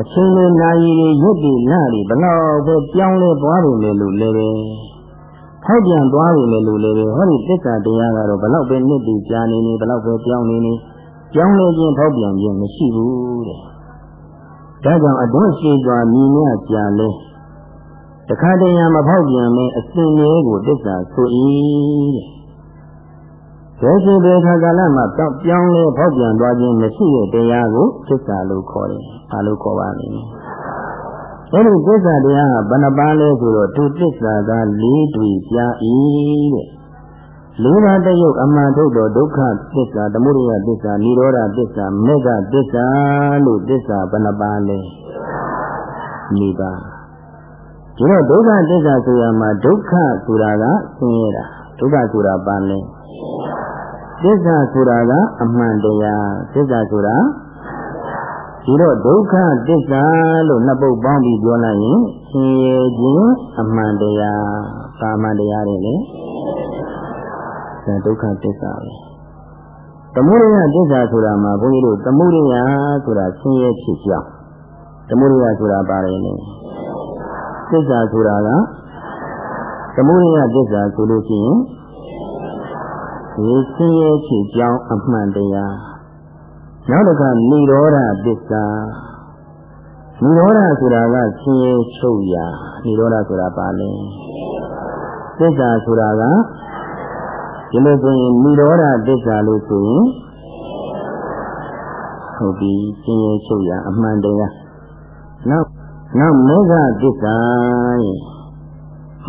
အချင်းလေးနာရီတွေရက်တွေလတွေဘလောက်ပဲပြောင်းလဲသွားပြီလေလို့လည်းပဲ ထောက်ပြန်သွားပြီလေလို့လည်းပဲဟောဒီသစ္စာတရားကတော့ဘလောက်ပဲနှစ်တည်ကြာနေနေဘလောက်ပဲပြောင်းနေနေပြောင်းလဲခြင်းထောက်ပြန်ခြင်းမရှိဘူးတဲ့ဒါကြောင့်အတွင်းရှိစွာမြင်ရကြာလဲတခါတည်းရမဖောက်ပြန်မဲအစဉ်လေးကိုသစ္စာဆို၏တဲ့ဘယ်ရှိဘယ်ခါကာလမှာပြောင်းလဲဖောက်ပြန်သွားခြင်းမရှိတဲ့တရားကိုသစ္စာလို့ခေါ်တယ်။ဘာလို့ခေါ်ပါလဲ။ အဲဒီသစ္စာတရားဟာဘယ်နှပါးလဲဆိုတော့သူသစ္စာက၄တွေ့ပြ၏တဲ့။လူနာတယုတ်အမှန်ထုတ်တော့ဒုက္ခသစ္စာသမုဒယသစ္စာនិရောဓသစ္စာမေဃသစ္စာလို့သစ္စာဘယ်နှပါးလဲ။၄ပါး။ဒီတော့ဒုက္ခသစ္စာဆိုရမှာဒုက္ခဆိုတာကဆင်းရဲတာဒုက္ခဆိုတာပါလဲ။သစ္စာဆိုတာကအမှန်တရားသစ္စာဆိုတာ ဒီတော့ဒုက္ခသစ္စာလို့နှစ်ပုဒ်ပေါင်းပြီးပြောလိုက်ရင်ဆင်းရဲခြင်းအမှန်တရားကာမတရားတွေလေဒါဒုက္ခသစ္စာပဲသမုဒယသစ္စာဆိုတာမှာဘုန်းကြီးတို့သမုဒယဆိုတာဆင်းရဲဖြစ်ကြောင်းသမုဒယဆိုတာပါတယ်လေသစ္စာဆိုတာကသမုဒယသစ္စာဆိုလို့ရှိရင်ဒီဆင်းရဲဖြစ်ကြောင်းအမှန်တရား နောက်တစ်ခါနိရောဓသစ္စာနိရောဓဆိုတာကချင်းရင်ချုပ်ရာနိရောဓဆိုတာပါလဲသစ္စာဆိုတာကဒီလိုဆိုရင်နိရောဓသစ္စာလို့ဆိုရင်ဟုတ်ပြီချင်းရင်ချုပ်ရာအမှန်တရားနောက်နောက်မေဃသစ္စာ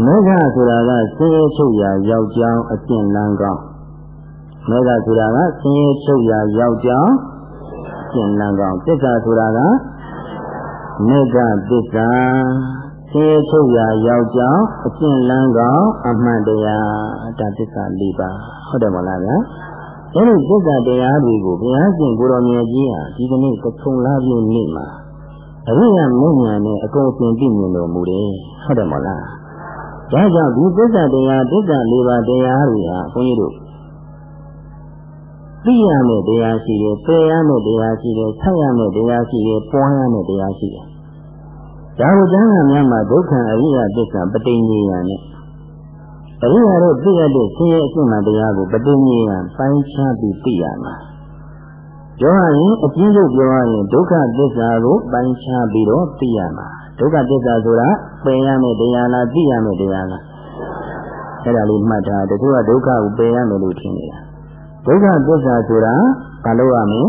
မေဃဆိုတာကချင်းရင်ချုပ်ရာရောက်ကြောင်းအကျင့်လန်းကောင်းမေဃဆိုတာကချင်းရင်ချုပ်ရာရောက်ကြောင်း ကျင့်လန်းကောင်းသစ္စာဆိုတာကမေဃသစ္စာဆင်းရဲချုပ်ရာရောက်ကြောင်းအကျင့်လန်းကောင်းအမှန်တရားဒါသစ္စာ၄ပါးဟုတ်တယ်မလားဗျာအဲဒီသစ္စာတရားတွေကိုဘုရားရှင်ကိုတော်မြတ်ကြီးဟာဒီကနေ့ကထုံလာပြည့်နေ့မှာအရိယာမဉ္ဇဉ်နဲ့အကုန်သင်ပြမြင်တော်မူတယ်ဟုတ်တယ်မလားဒါကြောင့်ဒီသစ္စာတရားသစ္စာ၄ပါးတရားတွေဟာဘုန်းကြီးတို့ သိရမယ့်တရားရှိတယ်ပယ်ရမယ့်တရားရှိတယ်ဆက်ရမယ့်တရားရှိတယ်ပွားရမယ့်တရားရှိတယ်ဒါကိုကျမ်းဂန်များမှာဒုက္ခအရိယသစ္စာပဋိညေယနဲ့အရိယာတို့သိရတဲ့ဆင်းရဲအကျင့်မှတရားကိုပဋိညေယပိုင်းခြားပြီးသိရမှာပြောရရင်အကျဉ်းချုပ်ပြောရရင်ဒုက္ခသစ္စာကိုပိုင်းခြားပြီးတော့သိရမှာဒုက္ခသစ္စာဆိုတာပယ်ရမယ့်တရားလားသိရမယ့်တရားလားအဲ့ဒါလေးမှတ်ထားတချို့ကဒုက္ခကိုပယ်ရမယ်လို့ထင်နေတာ ဒုက္ခသစ္စာဆိုတာဘာလို့ရမလဲ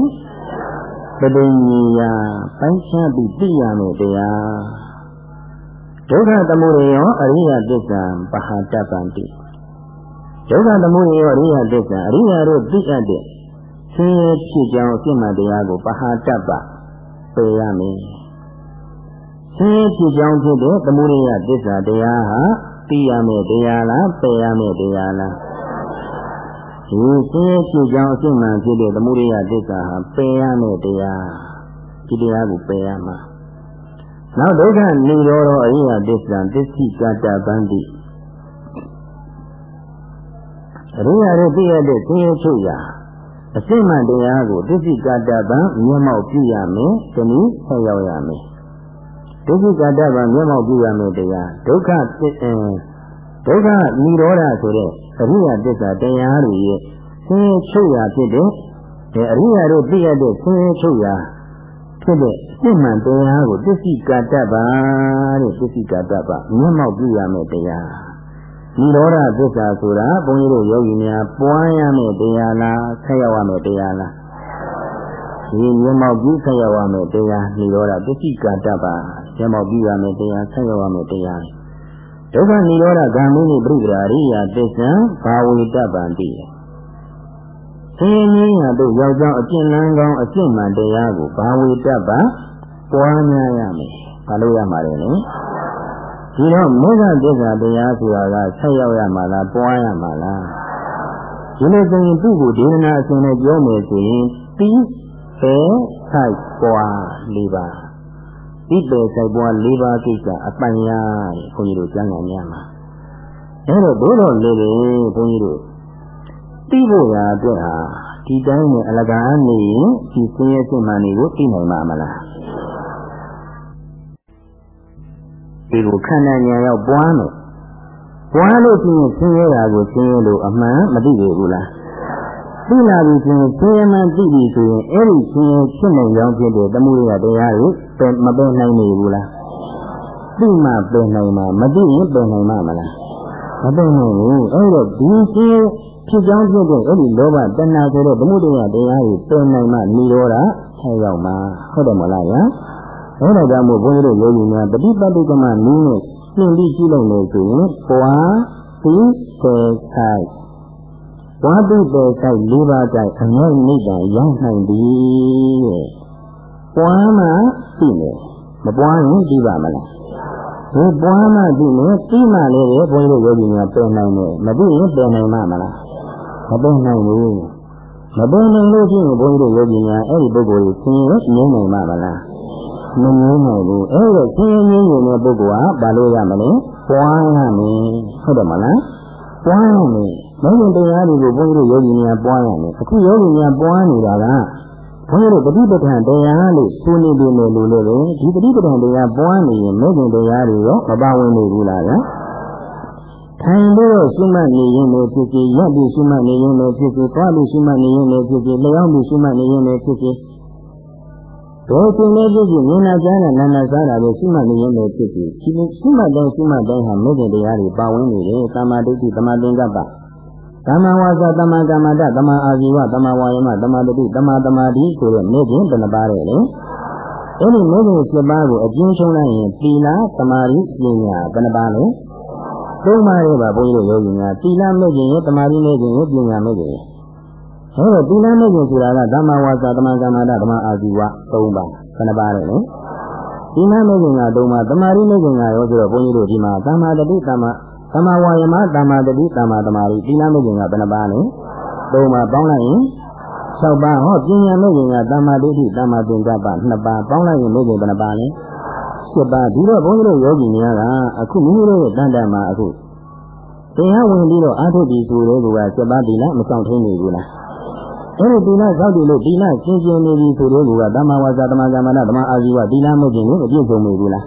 ပဋိညာပိုင်းခြားပြီးသိရမယ်တရားဒုက္ခသမုဒယရောအရိယသစ္စာပဟာတပံတိဒုက္ခသမုဒယရောအရိယသစ္စာအရိယတို့သိအပ်တဲ့ဆင်းရဲဖြစ်ကြောင်းအပြစ်မှန်တရားကိုပဟာတပပယ်ရမယ်ဆင်းရဲဖြစ်ကြောင်းဖြစ်တဲ့သမုဒယသစ္စာတရားဟာသိရမယ်တရားလားပယ်ရမယ်တရားလား ဒီဆင်းရဲဖြစ်ကြောင်းအစစ်မှန်ဖြစ်တဲ့သမုဒိယသစ္စာဟာပယ်ရမယ့်တရားဒီတရားကိုပယ်ရမှာနောက်ဒုက္ခនិရောဓအရိယသစ္စာသစ္စိကတပန္တိအရိယာတို့သိရတဲ့ဆင်းရဲချုပ်ရာအစစ်မှန်တရားကိုသစ္စိကတပံမျက်မှောက်ပြုရမယ်တနည်းဆက်ရောက်ရမယ်ဒုက္ခကတပံမျက်မှောက်ပြုရမယ်တရားဒုက္ခသစ္စာဒုက္ခនិရောဓဆိုတဲ့ အရိယာသစ္စာတရားတွေရဲ့ဆင်းရဲချုပ်ရာဖြစ်တဲ့အရိယာတို့သိရတဲ့ဆင်းရဲချုပ်ရာဖြစ်တဲ့စိတ်မှန်တရားကိုသစ္စိကတ္တပါတဲ့သစ္စိကတ္တပါမျက်မှောက်ပြုရမယ့်တရားនិရောဓသစ္စာဆိုတာဘုန်းကြီးတို့ယောဂီများပွားရမယ့်တရားလားဆက်ရောက်ရမယ့်တရားလားဒီမျက်မှောက်ပြုဆက်ရောက်ရမယ့်တရားនិရောဓသစ္စိကတ္တပါမျက်မှောက်ပြုရမယ့်တရားဆက်ရောက်ရမယ့်တရား ဒုက္ခនិရောဓဂံမိနိပြိပရာရိယသစ္စာဘာဝေတ္တပံတိဆင်းရဲရတို့ယောက်ျားအကျင့်လန်းကောင်းအကျင့်မှန်တရားကိုဘာဝေတ္တပပွားများရမယ်။ဘာလို့ရမှာလဲ။ဒဒီတော့မေဃသစ္စာတရားဆိုတာကဆက်ရောက်ရမှာလားပွားရမှာလားဒီလိုဆိုရင်သူ့ကိုဒေသနာအစဉ်နဲ့ပြောမယ်ဆိုရင်ပြီးပဲဆိုင်ပွားလေးပါ ပြီးပဲဆိုင်ပွားလေးပါကိစ္စအပိုင်ရတဲ့ခွန်ကြီးတို့ကျမ်းဂန်များမှာအဲ့တော့ဘုရားလေးတွေဘုန်းကြီးတို့သိဖို့ရာအတွက်ဟာဒီတိုင်းနဲ့အလကားနေရင်ဒီဆင်းရဲစိတ်မှန်တွေကိုသိနိုင်မှာမလားဒီကိုခန္ဓာဉာဏ်ရောက်ပွားမယ်ပွားလို့ရှိရင်ဆင်းရဲတာကိုဆင်းရဲလို့အမှန်မသိသေးဘူးလား သိလာပြီဆိုရင်ဆင်းရဲမှန်သိပြီဆိုရင်အဲ့ဒီဆင်းရဲဖြစ်နေကြောင်းဖြစ်တဲ့သမှုရတရားကိုပယ်မပယ်နိုင်နေဘူးလားသိမှပယ်နိုင်မှာမသိရင်ပယ်နိုင်မှာမလားမပယ်နိုင်ဘူးအဲ့တော့ဒီဆင်းရဲဖြစ်ကြောင်းဖြစ်တဲ့အဲ့ဒီလောဘတဏှာဆိုတဲ့သမှုရတရားကိုပယ်နိုင်မှនិရောဓဆက်ရောက်မှာဟုတ်တယ်မလားဗျာအဲ့ဒါကြောင့်မို့ဘုန်းကြီးတို့ယောဂီများပฏิပတ်တိကမနည်းနဲ့နှင်ပြီးကြည့်လိုက်လို့ဆိုရင်ပွားပြီးပယ်ဆိုင် ပွားပြီးပယ်ဆိုင်၄ပါးကြိုက်အငဲ့နိဗ္ဗာန်ရောက်နိုင်ပြီတဲ့ပွားမှသိမယ်မပွားရင်သိပါမလားဒီပွားမှသိမယ်သိမှလည်းပဲဘုန်းကြီးတို့ယောဂီများပယ်နိုင်တယ်မသိရင်ပယ်နိုင်မှာမလားမပယ်နိုင်ဘူးမပယ်နိုင်လို့ရှိရင်ဘုန်းကြီးတို့ယောဂီများအဲ့ဒီပုဂ္ဂိုလ်ကိုသင်ရငြင်းနိုင်မှာမလားမငြင်းနိုင်ဘူးအဲ့တော့ဆင်းရဲငြင်းနေတဲ့ပုဂ္ဂိုလ်ကဘာလို့ရမလဲပွားရမယ်ဟုတ်တယ်မလားပွားရမယ် မဟုတ်ရင်တရားတွေကိုဘုန်းကြီးတို့ယောဂီများပွားရမယ်အခုယောဂီများပွားနေတာကဘုန်းကြီးတို့ပฏิပဋ္ဌာန်တရားလို့ဆိုနေပြီလို့လို့လည်းဒီပฏิပဋ္ဌာန်တရားပွားနေရင်မဟုတ်ရင်တရားတွေရောမပါဝင်နေဘူးလားဗျာထိုင်ပြီးတော့ရှုမှတ်နေရင်လည်းဖြစ်ဖြစ်ရပ်ပြီးရှုမှတ်နေရင်လည်းဖြစ်ဖြစ်သွားပြီးရှုမှတ်နေရင်လည်းဖြစ်ဖြစ်လျောင်းပြီးရှုမှတ်နေရင်လည်းဖြစ်ဖြစ်ဘယ်ရှင်လည်းဖြစ်ဖြစ်မြင်လာကြားတာနာနာစားတာပဲရှိမှနေရင်လည်းဖြစ်ဖြစ်ဒီလိုရှိမှတိုင်းရှိမှတိုင်းဟာမေတ္တာတရားတွေပါဝင်နေတယ်သမာဓိဋ္ဌိသမာသင်္ကပ္ပ သမ္မာဝါစာသမ္မာကမ္မန္တသမ္မာအာဇီဝသမ္မာဝါယမသမ္မာတတိသမ္မာသမာဓိဆိုတဲ့မေ့ခြင်းဘယ်နှပါးလဲလေအဲ့ဒီမေ့ခြင်း7ပါးကိုအကျဉ်းချုပ်လိုက်ရင်သီလသမာဓိပညာဘယ်နှပါးလဲသုံးပါးရဲ့ပါဘုန်းကြီးတို့ယောဂီများသီလမေ့ခြင်းရဲ့သမာဓိမေ့ခြင်းရဲ့ပညာမေ့ခြင်းရဲ့ဟောသီလမဲ့ခြင်းဆိုတာကသမ္မာဝါစာသမ္မာကမ္မန္တသမ္မာအာဇီဝ၃ပါးခဏပါလေနော်သီလမဲ့ခြင်းက၃ပါးသမာဓိမဲ့ခြင်းကရောဆိုတော့ဘုန်းကြီးတို့ဒီမှာသမ္မာတတိသမ္မာ သမ္မာဝါယမသမ္မာတတိသမ္မာသမာဓိသီလမဲ့ခြင်းကဘယ်နှပါလဲ၃ပါးပေါင်းလိုက်ရင်၆ပါးဟောပညာမဲ့ခြင်းကသမ္မာဒိဋ္ဌိသမ္မာသင်္ကပ္ပ၂ပါးပေါင်းလိုက်ရင်မဲ့ခြင်းဘယ်နှပါလဲ၈ပါးဒီတော့ဘုန်းကြီးတို့ယောဂီများကအခုမိမိတို့ရဲ့တန်တမှာအခုတရားဝင်ပြီးတော့အာထုပ်ပြီးဆိုတဲ့ကူက7ပါးဒီလားမဆောင်ထိန်နေဘူးလားအဲ့ဒီသီလသောက်တည်လို့သီလကျင့်ကြံနေပြီဆိုတော့ကသမ္မာဝါစာသမ္မာကမ္မန္တသမ္မာအာဇီဝသီလမဲ့ခြင်းကိုအပြည့်စုံနေဘူးလား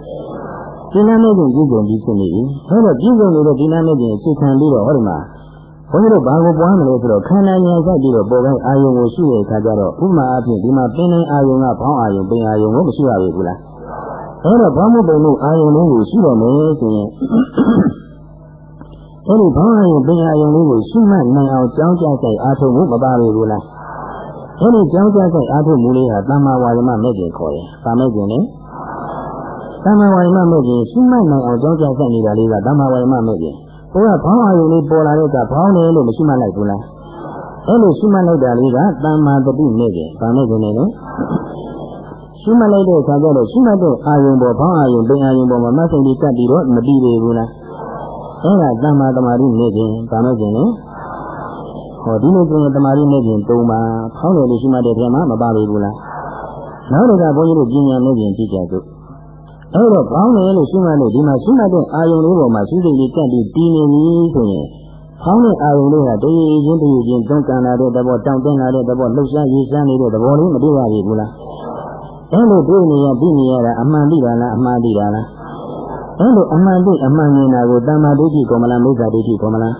သီလမဲ့ခြင်းပြည့်စုံပြီးဖြစ်နေပြီအဲ့တော့ပြည့်စုံနေတဲ့သီလမဲ့ခြင်းစိတ်ခံပြီးတော့ဟောဒီမှာဘုန်းကြီးတို့ဘာကိုပွားမလဲဆိုတော့ခန္ဓာဉာဏ်ဆက်ပြီးတော့ပေါ်တိုင်းအာယုံကိုရှိတဲ့အခါကျတော့ဥမာအဖြစ်ဒီမှာပင်တိုင်းအာယုံကဘောင်းအာယုံပင်အာယုံကိုမရှိရဘူးလားအဲ့တော့ဘောင်းမှုပုံမှုအာယုံလေးကိုရှိတော့မယ်ဆိုရင်အဲ့ဒီဘောင်းအာယုံပင်အာယုံလေးကိုရှိမှနိုင်အောင်ကြောင်းကြဆိုင်အားထုတ်မှုမပါဘူးလားအဲ့ဒီကြောင်းကြဆိုင်အားထုတ်မှုလေးဟာတမ္မာဝါယမမဲ့ကျင်ခေါ်တယ်။ဗာမဲ့ကျင်လေ တမ္မာဝါယမမဲ့ကျင်ရှိမှနိုင်အောင်ကြောင်းကြဆိုင်နေတာလေးကတမ္မာဝါယမမဲ့ကျင်။ဘုရားဘောင်းအာယုံလေးပေါ်လာတဲ့ကဘောင်းတယ်လို့မရှိမှလိုက်ဘူးလား။အဲ့လိုရှိမှလိုက်တာလေးကတမ္မာတတိမဲ့ကျင်ဗာမဲ့ကျင်လေနော်။ရှိမှလိုက်တဲ့အခါကျတော့ရှိမှတဲ့အာယုံပေါ်ဘောင်းအာယုံပင်အာယုံပေါ်မှာမဆိတ်လေးကပ်ပြီးတော့မပြီးသေးဘူးလား။အဲ့ဒါတမ္မာတမာတိမဲ့ကျင်ဗာမဲ့ကျင်လေ။ဟောဒီလိုဆိုရင်တမာရီနဲ့ပြင်၃ပါးဖောင်းတယ်လို့ရှိမှတဲ့ထဲမှာမပါပြီဘူးလားနောက်တစ်ခါဘုန်းကြီးတို့ပညာနဲ့ပြင်ကြည့်ကြစို့ အဲ့တော့ဖောင်းတယ်လို့ရှိမှလို့ဒီမှာရှိမှတဲ့အာယုံလေးပေါ်မှာရှိစိတ်လေးကပ်ပြီးတည်နေပြီဆိုရင်ဖောင်းတဲ့အာယုံလေးကတည်ရင်တည်ရင်တွန်းကန်လာတဲ့သဘောတောင့်တင်းလာတဲ့သဘောလှုပ်ရှားရည်စမ်းနေတဲ့သဘောလေးမတွေ့ရဘူးလားအဲ့လိုတွေ့နေရပြီးနေရတာအမှန်သိတာလားအမှားသိတာလားအဲ့လိုအမှန်သိအမှန်မြင်တာကိုတမ္မာဒိဋ္ဌိကောမလားမိစ္ဆာဒိဋ္ဌိကောမလား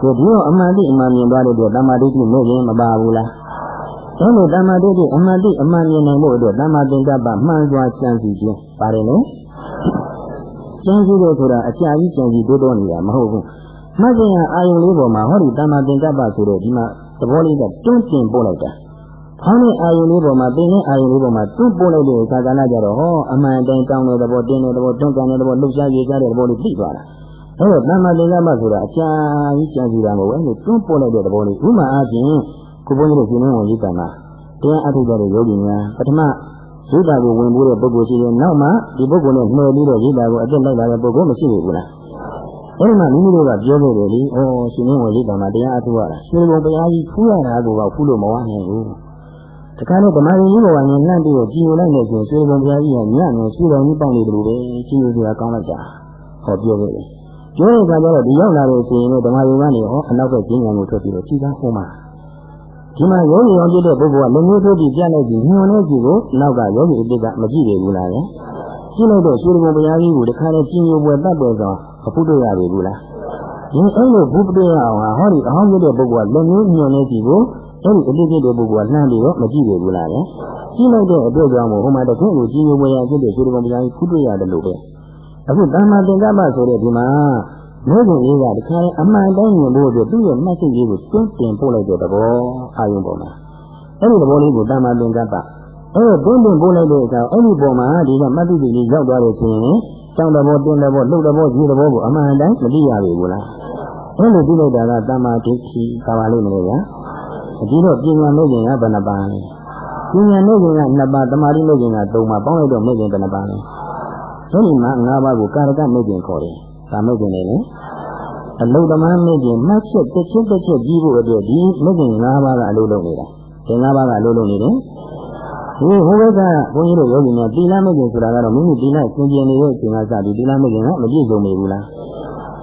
ဒီဒီတော့အမှန်တိအမှန်မြင်သွားတဲ့အတွက်တမ္မာဒိဋ္ဌိမဲ့ရင်မပါဘူးလား အဲလိုတမ္မာဒိဋ္ဌိအမှန်တိအမှန်မြင်နိုင်ဖို့အတွက်တမ္မာသင်္ကပ္ပမှန်စွာစံစီခြင်းပါတယ်နော်စံစီလို့ဆိုတာအကြာကြီးစံစီတိုးတိုးနေတာမဟုတ်ဘူးမှတ်ခြင်းအာယုံလေးပေါ်မှာဟောဒီတမ္မာသင်္ကပ္ပဆိုတဲ့ဒီမှာသဘောလေးကတွန်းတင်ပို့လိုက်တာခေါင်းနဲ့အာယုံလေးပေါ်မှာပင်နဲ့အာယုံလေးပေါ်မှာတွန်းပို့လိုက်တဲ့အခါကလည်းကြတော့ဟောအမှန်တိုင်းတောင်းတဲ့သဘောတင်းတဲ့သဘောတွန်းကန်တဲ့သဘောလှုပ်ရှားရေးစားတဲ့သဘောလေးသိသွားတာအဲ့တော့တမ္မာသင်္ကပ္ပဆိုတာအကြာကြီးကြံစီတာမဟုတ်ဘူး။တွန်းပို့လိုက်တဲ့သဘောလေးဥမာအားဖြင့် ကိုဘုန်းကြီးတို့ရှင်မဝင်ကြီးကံမှာတရားအထုကြတဲ့ယောဂီများပထမရိတာကိုဝင်ဖို့တဲ့ပုဂ္ဂိုလ်ရှိတယ်နောက်မှဒီပုဂ္ဂိုလ်နဲ့နှဲပြီးတော့ရိတာကိုအတက်လိုက်လာတဲ့ပုဂ္ဂိုလ်မရှိဘူးလားအဲ့ဒီမှာမိမိတို့ကပြောခဲ့တယ်လေဩရှင်မင်းဝင်ရိတာမှာတရားအထုရတာရှင်ဘုံတရားကြီးဖူးရတာကိုကဖူးလို့မဝနိုင်ဘူးတခါတော့ဓမ္မရင်ကြီးဘဝနဲ့နှံ့ပြီးတော့ကြည်ဝင်လိုက်နေဆိုရှင်ဘုံတရားကြီးကညံ့နေရှိတော်ကြီးပေါက်နေတယ်လို့ပဲကြည်ရစရာကောင်းလိုက်တာဟောပြောခဲ့တယ်ပြောတဲ့အခါကျတော့ဒီရောက်လာတဲ့အချိန်နဲ့ဓမ္မယုံကနေဟောအနောက်ဘက်ကျင်းညာကိုထွက်ပြီးတော့ကြည်သားဟောမှာ ဒီမှာယောဂီရောပြတဲ့ပုဂ္ဂိုလ်ကလက်မျိုးထိုးပြီးပြလိုက်ပြီးညွန်နေကြည့်ကိုနောက်ကယောဂီအစ်စ်ကမကြည့်သေးဘူးလားလေကြည့်လိုက်တော့ရှင်ဘုံဘုရားကြီးကိုတခါတည်းကျင်းညိုပွဲတတ်တယ်ဆိုအခုတွေ့ရပြီဘူးလားဒီအဲ့လိုဘုပ္ပရအောင်ဟာဟောဒီအဟောင်းပြတဲ့ပုဂ္ဂိုလ်ကလက်မျိုးညွန်နေကြည့်ကိုအဲ့ဒီအစ်စ်ဖြစ်တဲ့ပုဂ္ဂိုလ်ကလှမ်းပြီးတော့မကြည့်သေးဘူးလားလေကြည့်လိုက်တဲ့အတွက်ကြောင့်မို့ဟိုမှာတခုကိုကျင်းညိုပွဲရဖြစ်တဲ့ရှင်ဘုံဘုရားကြီးခုတွေ့ရတယ်လို့ပဲအခုတမ္မာသင်္ကပ္ပဆိုတဲ့ဒီမှာ မိုးကုံလေးကတခါအမှန်တိုင်းမြင်ဖို့အတွက်သူ့ရဲ့မှတ်စိတ်လေးကိုတွန်းတင်ပို့လိုက်တဲ့သဘောအာယုံပေါ်မှာအဲ့ဒီသဘောလေးကိုတမ္မာသင်္ကပ္ပအဲ့တွန်းတင်ပို့လိုက်တဲ့အခါအဲ့ဒီပေါ်မှာဒီကမှတ်စိတ်လေးရောက်သွားလို့ဆိုရင်ကြောင်းသဘောတွန်းသဘောလှုပ်သဘောကြီးသဘောကိုအမှန်တိုင်းမသိရပြီဘူးလားအဲ့လိုသိလိုက်တာကတမ္မာဒိဋ္ဌိပါပါလိမ့်မယ်ဗျာအကြည့်တော့ပညာမဲ့ခြင်းကဘယ်နှပါလဲပညာမဲ့ခြင်းက2ပါးတမာတိမဲ့ခြင်းက3ပါးပေါင်းလိုက်တော့မဲ့ခြင်းဘယ်နှပါလဲအဲ့ဒီမှာ၅ပါးကိုကာရကမဲ့ခြင်းခေါ်တယ် ဒါမဲ့ခြင်းလေအလုသမားမဲ့ခြင်းမှတ်ချက်တစ်ချက်တစ်ချက်ကြီးဖို့အတွက်ဒီမဲ့ခြင်း၅ပါးကအလုပ်လုပ်နေတာဒီ၅ပါးကအလုပ်လုပ်နေတယ်ဒီဟိုဘက်ကဘုန်းကြီးတို့ယောဂီများတိလမဲ့ခြင်းဆိုတာကတော့မိမိတိလစင်ကြင်နေတဲ့အချိန်ကစပြီးတိလမဲ့ခြင်းကမပြည့်စုံနေဘူးလား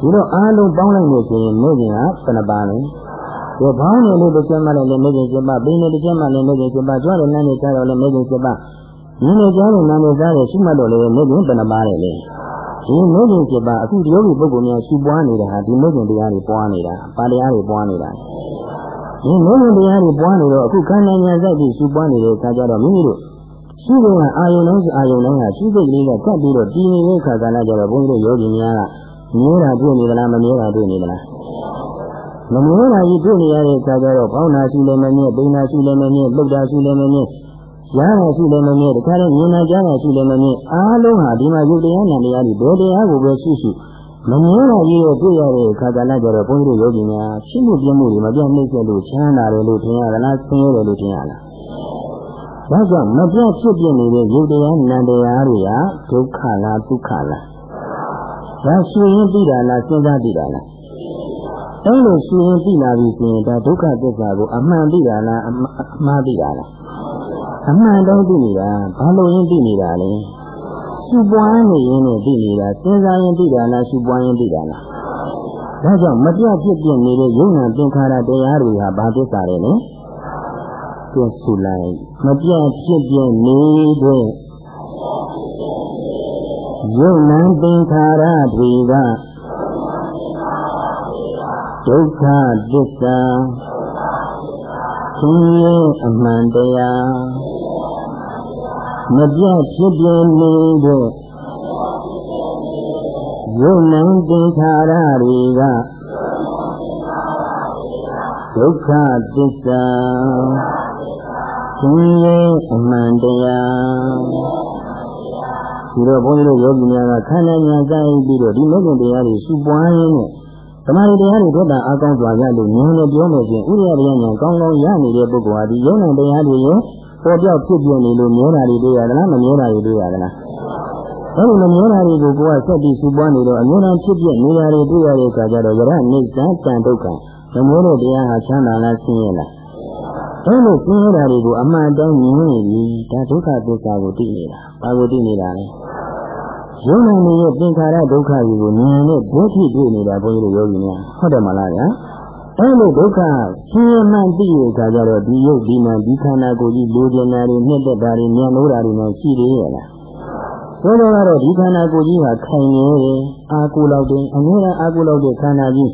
ဒီတော့အားလုံးပေါင်းလိုက်လို့ဆိုရင်မဲ့ခြင်းကဘယ်နှပါလဲဒီဘောင်းနေလို့တစ်ချက်မှလည်းမဲ့ခြင်း7ပါး၊ပိနေတစ်ချက်မှလည်းမဲ့ခြင်း7ပါး၊ကြွားတယ်နန်းနေကြတော့လည်းမဲ့ခြင်း7ပါး။ဉာဏ်နဲ့ကြားတယ်နားနဲ့စားတယ်ရှိမှတော့လည်းမဲ့ခြင်းဘယ်နှပါလဲလေ။ ဒီမဲ့ခြင်း7ပါးအခုယောဂီပုဂ္ဂိုလ်များရှုပွားနေတာဟာဒီမဲ့ခြင်းတရားတွေပွားနေတာ။ပါတရားတွေပွားနေတာ။ဒီမဲ့ခြင်းတရားတွေပွားနေတော့အခုခန္ဓာဉာဏ်စိုက်ပြီးရှုပွားနေတဲ့အခါကျတော့မိမိတို့ရှုတဲ့အာယုံလုံးအာယုံလုံးကရှုစိတ်လေးကကပ်ပြီးတော့တည်နေတဲ့အခါကလည်းကျတော့ဘုန်းကြီးတို့ယောဂီများကမြဲတာတွေ့နေသလားမမြဲတာတွေ့နေသလားမမြဲတာကြီးတွေ့နေရတဲ့အခါကျတော့ဘောင်းနာရှိလည်းမမြဲပိန်နာရှိလည်းမမြဲလှုပ်တာရှိလည်းမမြဲ ရားတာရှိလည်းမမြဲတခါတော့မြင်နာကြားတာရှိလည်းမမြဲအားလုံးဟာဒီမှာယုတ်တရားနဲ့တရားတွေဘယ်တရားကိုပဲရှိရှိမမြဲတာကြီးကိုတွေ့ရတဲ့အခါကလည်းကျတော့ဘုန်းကြီးတို့ယောဂီများရှင်းမှုပြမှုတွေမပြတ်နှိမ့်ဆက်လို့ချမ်းသာတယ်လို့ထင်ရသလားဆင်းရဲတယ်လို့ထင်ရလားဒါကြောင့်မပြတ်ဖြစ်ပြနေတဲ့ယုတ်တရားနံတရားတွေကဒုက္ခလားဒုက္ခလားဒါရှင်ရင်သိတာလားစဉ်းစားသိတာလားအဲ့လိုရှင်ရင်သိလာပြီဆိုရင်ဒါဒုက္ခသစ္စာကိုအမှန်သိတာလားအမှားသိတာလား အမှန်တော့သိနေတာဘာလို့ရင်သိနေတာလဲရှုပွားနေရင်နဲ့သိနေတာစဉ်းစားရင်သိတာလားရှုပွားရင်သိတာလားဒါကြောင့်မပြတ်ဖြစ်ပြနေတဲ့ယုံနာသင်္ခါရတရားတွေဟာဘာသစ္စာလဲလဲပြည့်စုလိုက်မပြတ်ဖြစ်ပြနေတဲ့ယုံနာသင်္ခါရတွေကဒုက္ခသစ္စာသိရဲ့အမှန်တရား မပြတ်ဖြစ်ပြနေတဲ့ယုံနာသင်္ခါရတွေကဒုက္ခသစ္စာသိရဲ့အမှန်တရားဒီတော့ဘုန်းကြီးတို့ယောဂီများကခန္ဓာညာစိုက်ပြီးတော့ဒီမဂ္ဂင်တရားတွေစုပွားရင်းနဲ့သမာဓိတရားတွေထွက်တာအကောင်းစွာရလို့ဉာဏ်နဲ့ပြောမယ်ချင်းဥရိယတရားဉာဏ်ကောင်းကောင်းရနေတဲ့ပုဂ္ဂိုလ်ဟာဒီယုံနာတရားတွေရဲ့ ပေါ်ပြောက်ဖြစ်ပြနေလို့မြဲတာတွေတွေ့ရသလားမမြဲတာတွေတွေ့ရသလားအဲ့ဒီမမြဲတာတွေကိုကိုယ်ကဆက်ပြီးစုပွားနေတော့အမြဲတမ်းဖြစ်ပြနေတာတွေတွေ့ရတဲ့အခါကျတော့ယရနိစ္စတန်ဒုက္ခမမြဲတဲ့တရားဟာချမ်းသာလားဆင်းရဲလားအဲ့လိုဆင်းရဲတာတွေကိုအမှန်တမ်းမြင်နေပြီဒါဒုက္ခသစ္စာကိုသိနေတာဘာကိုသိနေတာလဲယုံနိုင်နေတဲ့သင်္ခါရဒုက္ခကြီးကိုဉာဏ်နဲ့ဒုက္ခိတွေ့နေတာဘုန်းကြီးတို့ယောဂီများဟုတ်တယ်မလားဗျာ အဲ့လိုဒုက္ခရှင်းမှန်သိရကြကြတော့ဒီယုတ်ဒီနာဒီခန္ဓာကိုယ်ကြီးလိုချင်တာတွေနှစ်သက်တာတွေညံ့လို့တာတွေနဲ့ရှိသေးရဲ့လားဆိုတော့ကတော့ဒီခန္ဓာကိုယ်ကြီးဟာခိုင်နေတယ်အာကိုလောက်တယ်အများအားအာကိုလောက်တဲ့ခန္ဓာကြီး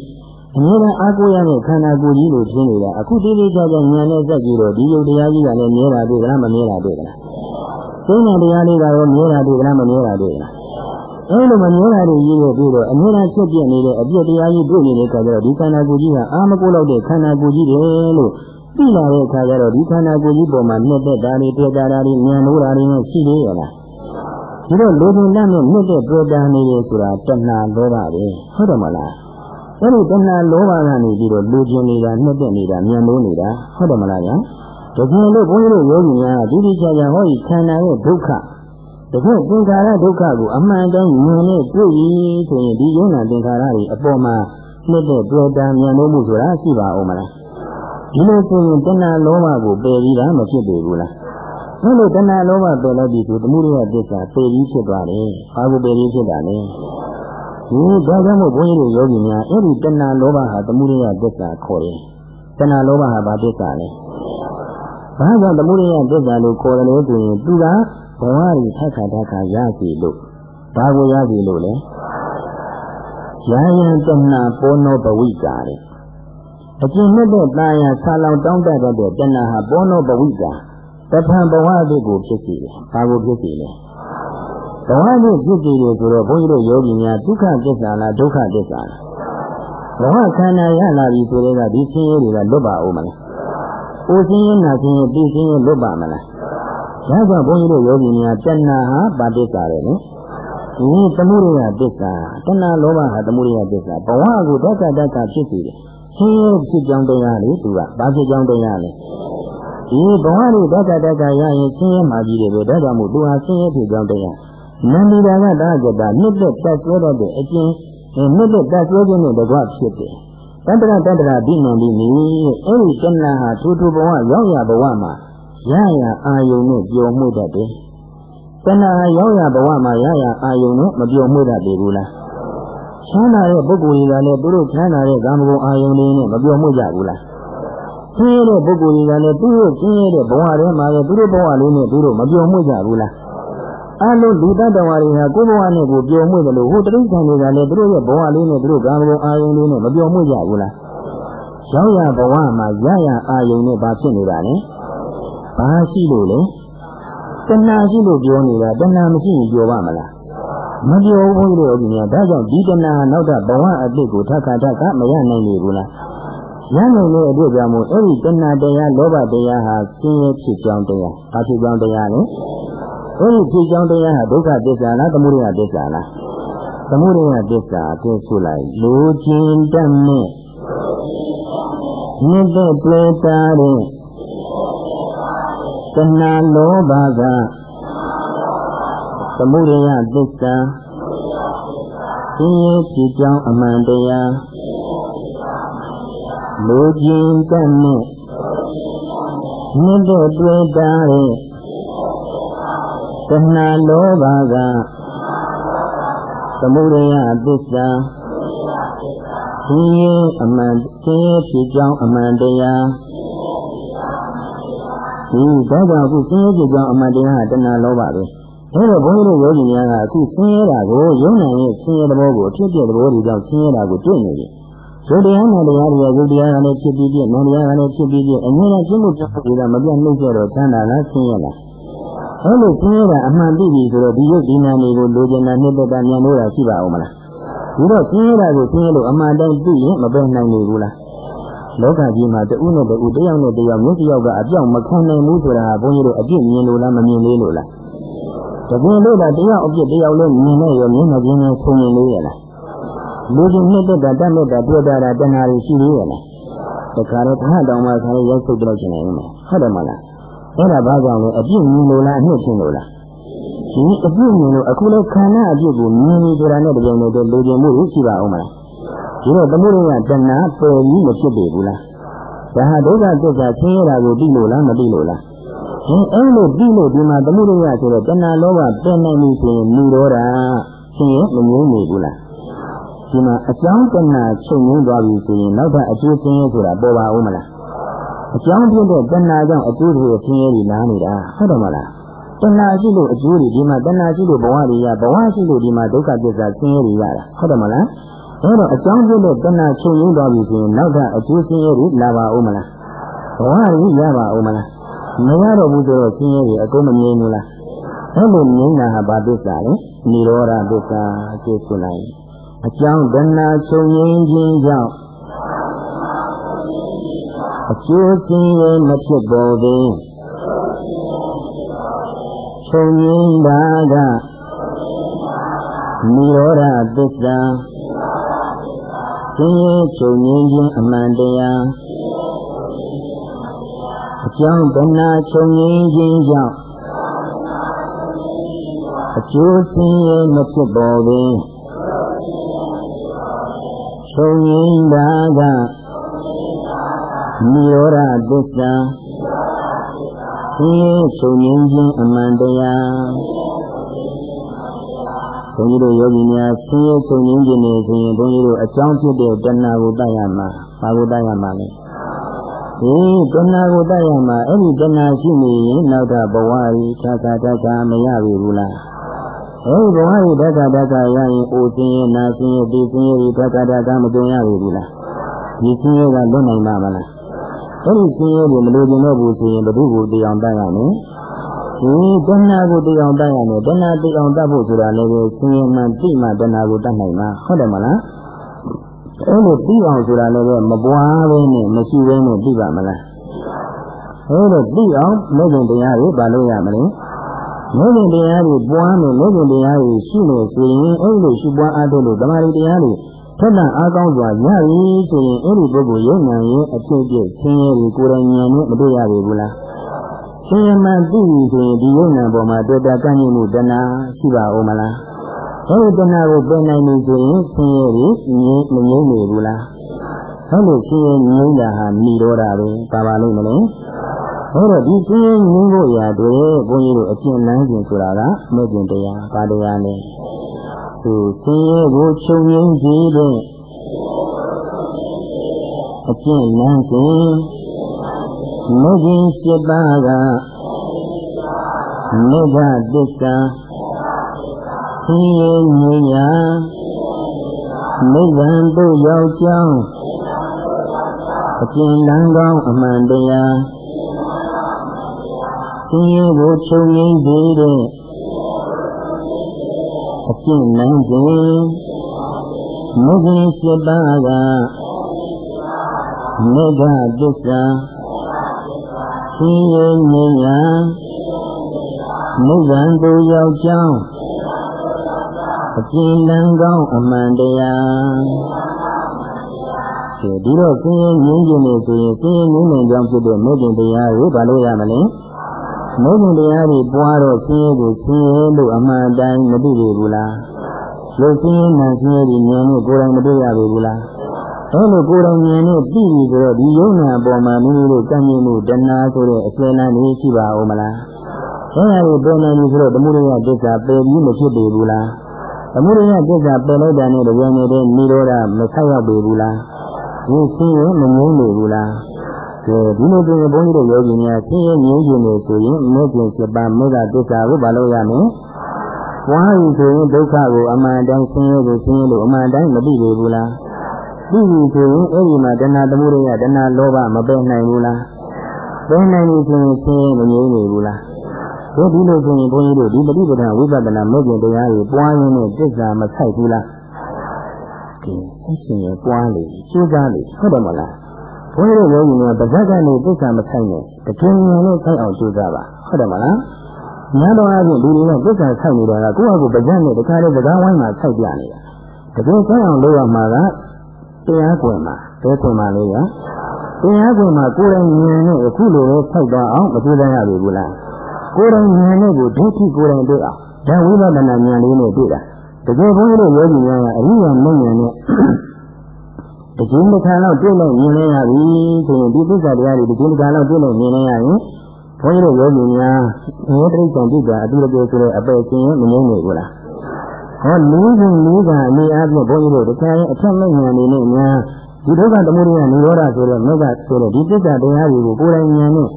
အများအားအာကိုရတဲ့ခန္ဓာကိုယ်ကြီးလို့ထင်နေတာအခုတိတိကျကျဉာဏ်နဲ့စက်ကြည့်တော့ဒီယုတ်တရားကြီးကလည်းမြဲတာတွေ့ကြလားမမြဲတာတွေ့ကြလားသိတဲ့တရားလေးကရောမြဲတာတွေ့ကြလားမမြဲတာတွေ့ကြလား အဲလိုမမြဲတာတွေကြီးရဲ့ပြီးတော့အမြဲတမ်းဖြစ်ပြနေတဲ့အပြစ်တရားကြီးတွေ့နေတဲ့အခါကျတော့ဒီခန္ဓာကိုယ်ကြီးကအာမကိုလောက်တဲ့ခန္ဓာကိုယ်ကြီးတယ်လို့သိလာတဲ့အခါကျတော့ဒီခန္ဓာကိုယ်ကြီးပေါ်မှာနှစ်သက်တာတွေတွေ့တာတွေဉာဏ်လို့တာတွေနဲ့ရှိသေးရလားဒီတော့လူတွေလက်နဲ့နှစ်သက်တွေ့တာနေတယ်ဆိုတာတဏှာလောဘပဲဟုတ်တယ်မလားအဲ့ဒီတဏှာလောဘကနေပြီးတော့လူကျင်နေတာနှစ်သက်နေတာဉာဏ်လို့နေတာဟုတ်တယ်မလားဗျာတကယ်လို့ဘုန်းကြီးတို့ယောဂီများဒီဒီချာချာဟောဒီခန္ဓာရဲ့ဒုက္ခ တကယ်သင်္ခါရဒုက္ခကိုအမှန်တမ်းမြင်နဲ့တွေ့ပြီဆိုရင်ဒီယုံနာသင်္ခါရတွေအပေါ်မှာနှစ်တဲ့တွေ့တာမြင်လို့မှုဆိုတာရှိပါဦးမလားဒီလိုဆိုရင်တဏှာလောဘကိုပယ်ပြီးတာမဖြစ်ပေဘူးလားအဲ့လိုတဏှာလောဘပယ်လိုက်ပြီဆိုသမှုရိယသစ္စာပယ်ပြီးဖြစ်သွားတယ်ဘာကိုပယ်ပြီးဖြစ်တာလဲဒီဒါကြောင့်မို့ဘုန်းကြီးတို့ယောဂီများအဲ့ဒီတဏှာလောဘဟာသမှုရိယသစ္စာခေါ်တယ်တဏှာလောဘဟာဘာသစ္စာလဲဘာကြောင့်သမှုရိယသစ္စာလို့ခေါ်တယ်လို့ဆိုရင်သူက ဘဝကြီးထက်ခါထက်ခါရစီလို့ဘာကိုရစီလို့လဲရာယံတဏှာပောနောပဝိကာတဲ့အကျဉ်းမဲ့တဲ့တာယာဆာလောင်တောင်းတတဲ့တဏှာဟာပောနောပဝိကာတဖန်ဘဝအဖြစ်ကိုဖြစ်စီတယ်ဘာကိုဖြစ်စီလဲဘဝနဲ့ဖြစ်စီတယ်ဆိုတော့ဘုန်းကြီးတို့ယောဂီများဒုက္ခသစ္စာလားဒုက္ခသစ္စာလားဘဝခန္ဓာရလာပြီဆိုတဲ့ကဒီဆင်းရဲတွေကလွတ်ပါဦးမလား။ကိုယ်ဆင်းရဲနာဆင်းရဲပြီးဆင်းရဲလွတ်ပါမလား။ ဒါကြောင့်ဘုန်းကြီးတို့ယောဂီများတဏှာဟာပါတိစ္ဆာတယ်နော်။ဒီသမှုရိယသစ္စာတဏှာလောဘဟာသမှုရိယသစ္စာဘဝကိုတက္ကတက္ကဖြစ်စီတယ်။ဆင်းရဲဖြစ်ကြောင်းတရားလေသူကဘာဖြစ်ကြောင်းတရားလဲ။ဒီဘဝကိုတက္ကတက္ကရရင်ဆင်းရဲမှကြီးတယ်ပဲဒါကြောင့်မို့သူဟာဆင်းရဲဖြစ်ကြောင်းတရား။နန္ဒီတာကတာကတာမြစ်သက်တက်ဆွဲတတ်တဲ့အကျဉ်းမြစ်သက်တက်ဆွဲခြင်းနဲ့တကွဖြစ်တယ်။တတ္တရတတ္တရာဒီနံဒီနီအဲ့ဒီတဏှာဟာထူထူဘဝရောက်ရဘဝမှာ ရရအာယုံနဲ့ပျော်မှုတတ်တယ်။တဏှာရောက်ရဘဝမှာရရအာယုံနဲ့မပျော်မှုတတ်ဘူးလား။ချမ်းသာတဲ့ပုဂ္ဂိုလ်တွေကလည်းသူတို့ချမ်းသာတဲ့ကာမဂုဏ်အာယုံတွေနဲ့မပျော်မှုကြဘူးလား။ဆင်းရဲတဲ့ပုဂ္ဂိုလ်တွေကလည်းသူတို့ဆင်းရဲတဲ့ဘဝထဲမှာလည်းသူတို့ဘဝလေးနဲ့သူတို့မပျော်မှုကြဘူးလား။အလုံးလူတ attva တွေဟာကိုယ်ဘဝနဲ့ကိုပျော်မှုတယ်လို့ဟိုတိရစ္ဆာန်တွေကလည်းသူတို့ရဲ့ဘဝလေးနဲ့သူတို့ကာမဂုဏ်အာယုန်လေးနဲ့မပျော်မှုကြဘူးလားရောက်ရဘဝမှာရရအာယုန်နဲ့ဘာဖြစ်နေတာလဲ ဘာရှိလို့လဲတဏှာရှိလို့ပြောနေတာတဏှာမရှိရင်ပြောပါမလားမပြောဘူးလို့ဒီများဒါကြောင့်ဒီတဏှာနောက်ထပ်ဘဝအတိတ်ကိုထပ်ခါထပ်ခါမရနိုင်နေဘူးလားရနိုင်တဲ့အတွက်ကြောင့်မို့အဲ့ဒီတဏှာတရားလောဘတရားဟာဆင်းရဲဖြစ်ကြောင်းတရားဘာဖြစ်ကြောင်းတရားလဲအဲ့ဒီဖြစ်ကြောင်းတရားဟာဒုက္ခသစ္စာလားသမုဒယသစ္စာလားသမုဒယသစ္စာကိုဆိုလိုက်လူချင်းတတ်နဲ့မြင့်တဲ့ပြေတာတဲ့ တဏှာလောဘကသမုဒယသစ္စာသိရဖြစ်ကြောင်းအမှန်တရားလူချင်းတတ်နဲ့မြင့်တဲ့ပြေတာတဲ့တဏှာလောဘကသမုဒယသစ္စာသိရင်အမှန်သိရဖြစ်ကြောင်းအမှန်တရား ဒီဒါကြောင့်အခုသိရဖြစ်ကြောင်းအမှန်တရားဟာတဏှာလောဘပဲအဲတော့ဘုန်းကြီးတို့ယောဂီများကအခုဆင်းရဲတာကိုယုံနိုင်ရဲ့ဆင်းရဲသဘောကိုအဖြစ်ပြသဘောတွေကြောင့်ဆင်းရဲတာကိုတွေ့နေတယ်ရုပ်တရားနဲ့တရားတွေကရုပ်တရားကလည်းဖြစ်ပြီးပြည့်နာမ်တရားကလည်းဖြစ်ပြီးပြည့်အမြဲတမ်းပြည့်မှုပြတ်နေတာမပြတ်နှုတ်ကြတော့ချမ်းသာလားဆင်းရဲလားအဲ့လိုဆင်းရဲတာအမှန်သိပြီဆိုတော့ဒီရုပ်ဒီနာတွေကိုလိုချင်တာနှစ်သက်တာမြန်လို့တာရှိပါအောင်မလားဒီတော့ဆင်းရဲတာကိုဆင်းရဲလို့အမှန်တိုင်းသိရင်မပယ်နိုင်နေဘူးလား လောကကြီးမှာတဦးနဲ့တဦးတယောက်နဲ့တယောက်မျိုးတယောက်ကအပြောင်းမခံနိုင်ဘူးဆိုတာဘုန်းကြီးတို့အပြစ်မြင်လို့လားမမြင်သေးလို့လားတကယ်လို့ဒါတယောက်အပြစ်တယောက်လုံးမြင်နေရောမျက်နှာချင်းနဲ့ဆုံနေလို့ရလားလူချင်းနှစ်သက်တာတတ်မဲ့တာတွေ့တာတဏှာတွေရှိသေးရလားတခါတော့ခါတောင်မှခါရဲရောက်ဆုတ်တော့ချင်တယ်ဟုတ်တယ်မလားအဲ့ဒါဘာကြောင့်လဲအပြစ်မြင်လို့လားအနှစ်ချင်းလို့လားဒီအပြစ်မြင်လို့အခုလည်းခန္ဓာအပြစ်ကိုမြင်နေကြတာနဲ့တပြိုင်တည်းလိုချင်မှုရှိပါအောင်မလား ဒီတော့သမုဒိယတဏှာပယ်ပြီးမဖြစ်ပေဘူးလားဒါဟာဒုက္ခသစ္စာဆင်းရဲတာကိုသိလို့လားမသိလို့လားဒီအဲ့လိုသိလို့ဒီမှာသမုဒိယဆိုတော့တဏှာလောဘပယ်နိုင်ပြီဆိုရင်လူတော့တာဆင်းရဲမငြိမ်းနေဘူးလားဒီမှာအကြောင်းတဏှာချုပ်ငင်းသွားပြီဆိုရင်နောက်ထပ်အကျိုးဆင်းရဲဆိုတာပေါ်ပါဦးမလားအကြောင်းဖြစ်တဲ့တဏှာကြောင့်အကျိုးတွေဆင်းရဲတွေနားနေတာဟုတ်တယ်မလားတဏှာရှိလို့အကျိုးတွေဒီမှာတဏှာရှိလို့ဘဝတွေရဘဝရှိလို့ဒီမှာဒုက္ခသစ္စာဆင်းရဲတွေရတာဟုတ်တယ်မလား အဲ့တော့အကြောင်းဖြစ်တဲ့တဏှာချုပ်ရင်းသွားပြီဆိုရင်နောက်ထပ်အကျိုးဆင်းရဲတွေလာပါဦးမလားဘဝကြီးရပါဦးမလားမရတော့ဘူးဆိုတော့ဆင်းရဲတွေအကုန်မမြင်ဘူးလားအဲ့လိုမြင်တာဟာဘာသစ္စာလဲនិရောဓသစ္စာကျေဆိုလိုက်အကြောင်းတဏှာချုပ်ရင်းခြင်းကြောင့်အကျိုးစင်ရမဖြစ်ပေါ်ပေချုပ်ငင်းတာကနိရောဓသစ္စာ စင်ရချုပ်ငင်းခြင်းအမှန်တရားအကြောင်းတဏှာချုပ်ငြိမ်းခြင်းကြောင့်အကျိုးဆင်းရဲမဖြစ်ပေါ်ပင်ချုပ်ငြိမ်းတာကနိရောဓသစ္စာဆင်းရဲချုပ်ငြိမ်းခြင်းအမှန်တရား ဘုန်းကြီးတို့ယောဂီများဆင်းရဲချုပ်ငြိမ်းခြင်းနေဆိုရင်ဘုန်းကြီးတို့အကြောင်းဖြစ်တဲ့တဏှာကိုတတ်ရမှာဘာကိုတတ်ရမှာလဲဒီတဏှာကိုတတ်ရမှာအဲ့ဒီတဏှာရှိနေရင်နောက်တာဘဝကြီးသာသာတက္ကမရပြီဘူးလားအဲဒီဘဝကြီးတက္ကတက္ကရရင်အိုစင်းရနာစင်းရဒီစင်းရဒီတက္ကတက္ကမကြုံရပြီဘူးလားဒီစင်းရကလွတ်နိုင်မှာမလားအဲ့ဒီစင်းရကိုမလိုချင်တော့ဘူးဆိုရင်ဘု து ကိုတရားတတ်ရမယ် ဒီတဏှာကိုတရားတတ်ရမယ်တဏှာတရားတတ်ဖို့ဆိုတာလည်းပဲစင်းရမှတိမှတဏှာကိုတတ်နိုင်မှာဟုတ်တယ်မလားအဲ့လိုပြီးအောင်ဆိုတာလည်းပဲမပွားဘဲနဲ့မရှိဘဲနဲ့ပြီးပါမလားအဲ့လိုပြီးအောင်မေခင်တရားကိုပါလို့ရမလဲမေခင်တရားကိုပွားမယ်မေခင်တရားကိုရှိလို့ဆိုရင်အဲ့လိုရှိပွားအားထုတ်လို့တမာရီတရားကိုထက်တန်အားကောင်းစွာရပြီဆိုရင်အဲ့ဒီပုဂ္ဂိုလ်ရုပ်ဉာဏ်ရဲ့အဖြစ်အပျက်ဆင်းရဲကိုကိုယ်တိုင်ဉာဏ်နဲ့မတွေ့ရပြီဘူးလား ဆင်းရဲမှသိပြီဆိုရင်ဒီရုပ်ဉာဏ်ပေါ်မှာတွေ့တာကန့်ညမှုတဏှာရှိပါဦးမလားအဲဒီတဏှာကိုပယ်နိုင်ပြီဆိုရင်ဆင်းရဲကြီးငြိမ်းမငြိမ်းနေဘူးလားဟုတ်လို့ဆင်းရဲငြိမ်းတာဟာនិရောဓပဲပါပါလိမ့်မလို့အဲ့တော့ဒီဆင်းရဲငြိမ်းဖို့ရာတွေဘုန်းကြီးတို့အကျင့်လမ်းစဉ်ဆိုတာကမဲ့ကျင်တရားပါတရားနဲ့သူဆင်းရဲကိုချုပ်ငြိမ်းခြင်းတဲ့အကျင့်လမ်းစဉ် မဲ့ကျင်စိတ်ပါကမေဃသစ္စာဆင်းရဲငြိမ်းရာနိဗ္ဗာန်သို့ရောက်ကြောင်းအကျဉ်းလန်းကောင်းအမှန်တရားဆင်းရဲကိုချုပ်ငြိမ်းစေတဲ့အကျဉ်းလန်းစဉ်မုဂ္ဂင်စပါကမေဃသစ္စာဆ င်းရဲငြိမ်းရာနိဗ္ဗာန်သို့ရောက်ကြောင်းအကျဉ်းလန်းကောင်းအမှန်တရားဒီတော့ဆင်းရဲငြိမ်းခြင်းနေဆိုရင်ဆင်းရဲငြိမ်းနိုင်ကြောင်းဖြစ်တဲ့မေတ္တာတရားကိုဘာလို့ရမလဲမေတ္တာတရားတွေပွားတော့ဆင်းရဲကိုဆင်းရဲလို့အမှန်တိုင်းမသိဘူးလားလူဆင်းရဲမှဆင်းရဲဒီဉာဏ်နဲ့ကိုယ်တိုင်မတွေ့ရဘူးလား အဲလိုကိုယ်တိုင်ဉာဏ်နဲ့သိပြီဆိုတော့ဒီယုံနာအပေါ်မှာမိမိတို့ကံမြင်မှုတဏှာဆိုတဲ့အစွဲလန်းလေးရှိပါဦးမလားအဲဒါကိုပြန်နေပြီဆိုတော့ဓမ္မရိယဒိဋ္ဌာပယ်ပြီးမဖြစ်ပေဘူးလားသမုဒိယကိစ္စပယ်လိုက်တာနဲ့တကယ်နေတဲ့နိရောဓမဆက်ရောက်ပေဘူးလားဒီဆင်းရဲမငြိမ်းပေဘူးလားကဲဒီလိုပြင်ဘုန်းကြီးတို့ယောဂီများဆင်းရဲငြိမ်းခြင်းလို့ဆိုရင်မေခင်စပါမေဃကိစ္စကိုမလုပ်ရမယ်ဝါရီဆိုရင်ဒုက္ခကိုအမှန်တိုင်းဆင်းရဲကိုဆင်းရဲလို့အမှန်တိုင်းမသိပေဘူးလား သိပြီဆိုရင်အဲ့ဒီမှာတဏှာသမုဒိယတဏှာလောဘမပယ်နိုင်ဘူးလားပယ်နိုင်ပြီဆိုရင်ဆင်းရဲမငြိမ်းနေဘူးလားတို့ဒီလိုဆိုရင်ဘုန်းကြီးတို့ဒီပฏิပဒဝိပဿနာမဲ့ကျင်တရားကိုပွားရင်းနဲ့သစ္စာမဆိုင်ဘူးလားကဲအရှင်ရပွားလေကျိုးစားလေဟုတ်တယ်မလားဘုန်းကြီးတို့ယောဂီများပါဇက်ကနေသစ္စာမဆိုင်နဲ့တကယ်ဉာဏ်နဲ့ဆိုင်အောင်ကျိုးစားပါဟုတ်တယ်မလားညာတော်အချင်းဒီလိုနဲ့သစ္စာဆိုင်နေတာကကိုယ့်အကူပါဇက်နဲ့တခါတည်းစကားဝိုင်းမှာဆိုင်ပြနေတာတကယ်ဆိုင်အောင်လုပ်ရမှာက တရားကွယ်မှာဘယ်ကွယ်မှာလဲရတရားကွယ်မှာကိုယ်တိုင်ဉာဏ်နဲ့အခုလိုပဲဆိုင်သွားအောင်မကျိုးစားရဘူးလားကိုယ်တိုင်ဉာဏ်နဲ့ကိုဒုက္ခိကိုယ်တိုင်တွေ့အောင်ဒါဝိပဿနာဉာဏ်လေးနဲ့တွေ့တာတကယ်ဘုန်းကြီးတို့ယောဂီများကအရိယာမဉာဏ်နဲ့တကယ်တစ်ခါတော့တွေ့လို့မြင်နေရပြီဆိုရင်ဒီသစ္စာတရားတွေတကယ်တစ်ခါတော့တွေ့လို့မြင်နေရရင်ဘုန်းကြီးတို့ယောဂီများငြိတိတ်တံတိကအတူတကယ်ဆိုတဲ့အပေရှင်မငြင်းနေဘူးလား ဟောလူစဉ်လူကအနေအားဖြင့်ဘုန်းကြီးတို့တခါရင်အထက်မဲ့ဉာဏ်နေနဲ့များဒီဒုက္ခသမုဒယနိရောဓဆိုတဲ့မြတ်ကဆိုတဲ့ဒီသစ္စာတရားတွေကိုကိုယ်တိုင်ဉာဏ်နဲ့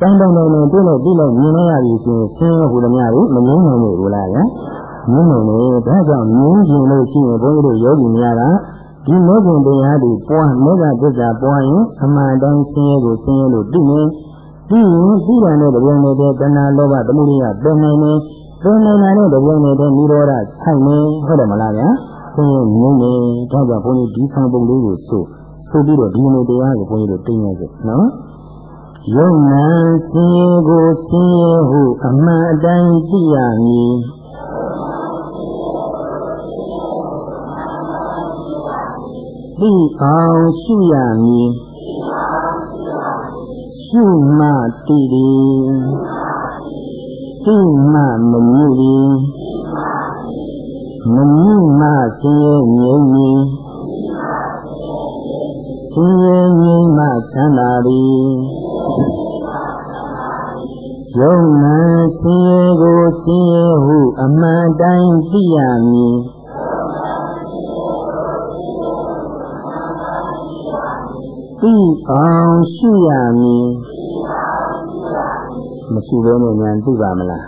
တောင်းတောင်းတောင်းတောင်းတွေ့လို့ပြီးလို့မြင်နေရပြီဆိုရင်ဆင်းရဲဟူသမျှကိုမငြင်းနိုင်ဘူးလားဗျာမြင်နိုင်တယ်ဒါကြောင့်မြင်ကျင်လို့ရှိရင်ဘုန်းကြီးတို့ယောဂီများကဒီမေခင်တရားတွေပွားမေဃသစ္စာပွားရင်အမှန်တိုင်းဆင်းရဲကိုဆင်းရဲလို့သိနေပြီးရင်ပြီးတာနဲ့တပြိုင်တည်းတဏှာလောဘသမုဒိယပင်နိုင်နေ ပင်နိုင်တာနဲ့တပြိုင်တည်းနိရောဓဆိုင်နေဟုတ်တယ်မလားဗျာဆင်းရဲငြင်းနေဒါကြောင့်ဘုန်းကြီးဒီဆောင်ပုံလေးကိုဆိုဆိုပြီးတော့ဒီလိုတရားကိုဘုန်းကြီးတို့သိနေကြနော်ယုံနာဆင်းရဲကိုဆင်းရဲဟုအမှန်အတိုင်းသိရမည်သိအောင်ရှုရမည်ရှရှုမှတိတိ သိမှမမြည်တိမမြည်မှဆင်းရဲငြိမ်းသည်ဆင်းရဲငြိမ်းမှသံသာသည်ယုံနာဆင်းရဲကိုဆင်းရဲဟုအမှန်တိုင်းသိရမည်သိအောင်ရှုရမည် မရှိဘဲနဲ့ဉာဏ်သိပါမလား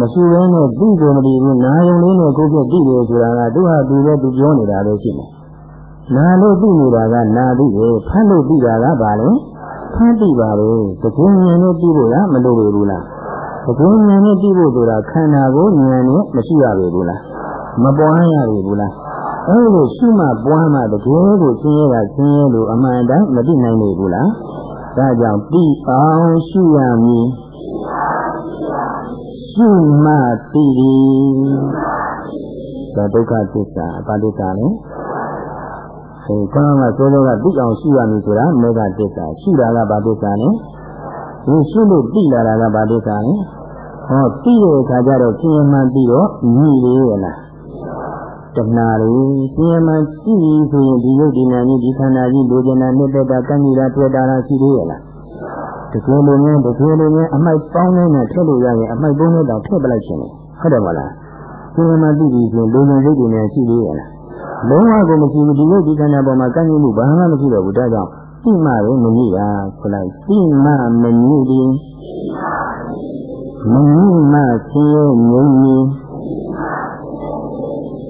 မရှိဘဲနဲ့သိကိုမတည်ဘူးနာယုံလေးနဲ့ကိုယ်ပြသိတယ်ဆိုတာကသူဟာသူပဲသူပြောနေတာပဲရှိတယ်နာလို့သိနေတာကနာသိတယ်ဖတ်လို့သိတာကဘာလဲဖတ်သိပါပဲတကယ်ဉာဏ်နဲ့သိဖို့လားမလိုဘူးလားတကယ်ဉာဏ်နဲ့သိဖို့ဆိုတာခန္ဓာကိုဉာဏ်နဲ့မရှိရပြီဘူးလားမပွားရပြီဘူးလားအဲလိုရှိမှပွားမှတကယ်ကိုဆင်းရဲတာဆင်းရဲလို့အမှန်တိုင်းမသိနိုင်ဘူးလား ဒါကြောင့်သိအောင်ရှုရမည်ရှုမှသိသည်ဒါဒုက္ခသစ္စာအပါဒိတာလေအဲခေါင်းကစိုးလို့ကသိအောင်ရှုရမည်ဆိုတာမေဃသစ္စာရှုတာကဘာသစ္စာလဲဒီရှုလို့သိလာတာကဘာသစ္စာလဲဟောသိတဲ့အခါကျတော့ကျင်မှန်ပြီးတော့ညီလေရလား တဏှာတွေကျင်မှန်ကြည့်ပြီးဆိုရင်ဒီရုပ်ဒီနာကြီးဒီခန္ဓာကြီးလိုချင်တာနှစ်သက်တာကံကြီးတာတွေ့တာလားရှိသေးရလားတကယ်လို့များတကယ်လို့များအမိုက်ပေါင်းနေတာထည့်လို့ရရင်အမိုက်ပုံးနေတာထည့်ပလိုက်ရှင်လေဟုတ်တယ်မလားကျင်မှန်ကြည့်ပြီးဆိုရင်လိုချင်စိတ်တွေနဲ့ရှိသေးရလားလုံးဝကိုမရှိဘူးဒီရုပ်ဒီခန္ဓာပေါ်မှာကံကြီးမှုဘာမှမရှိတော့ဘူးဒါကြောင့်သိမှပဲမမြည်တာဆိုလိုက်သိမှမမြည်သည်မမြည်မှဆင်းရဲငြိမ်းသည်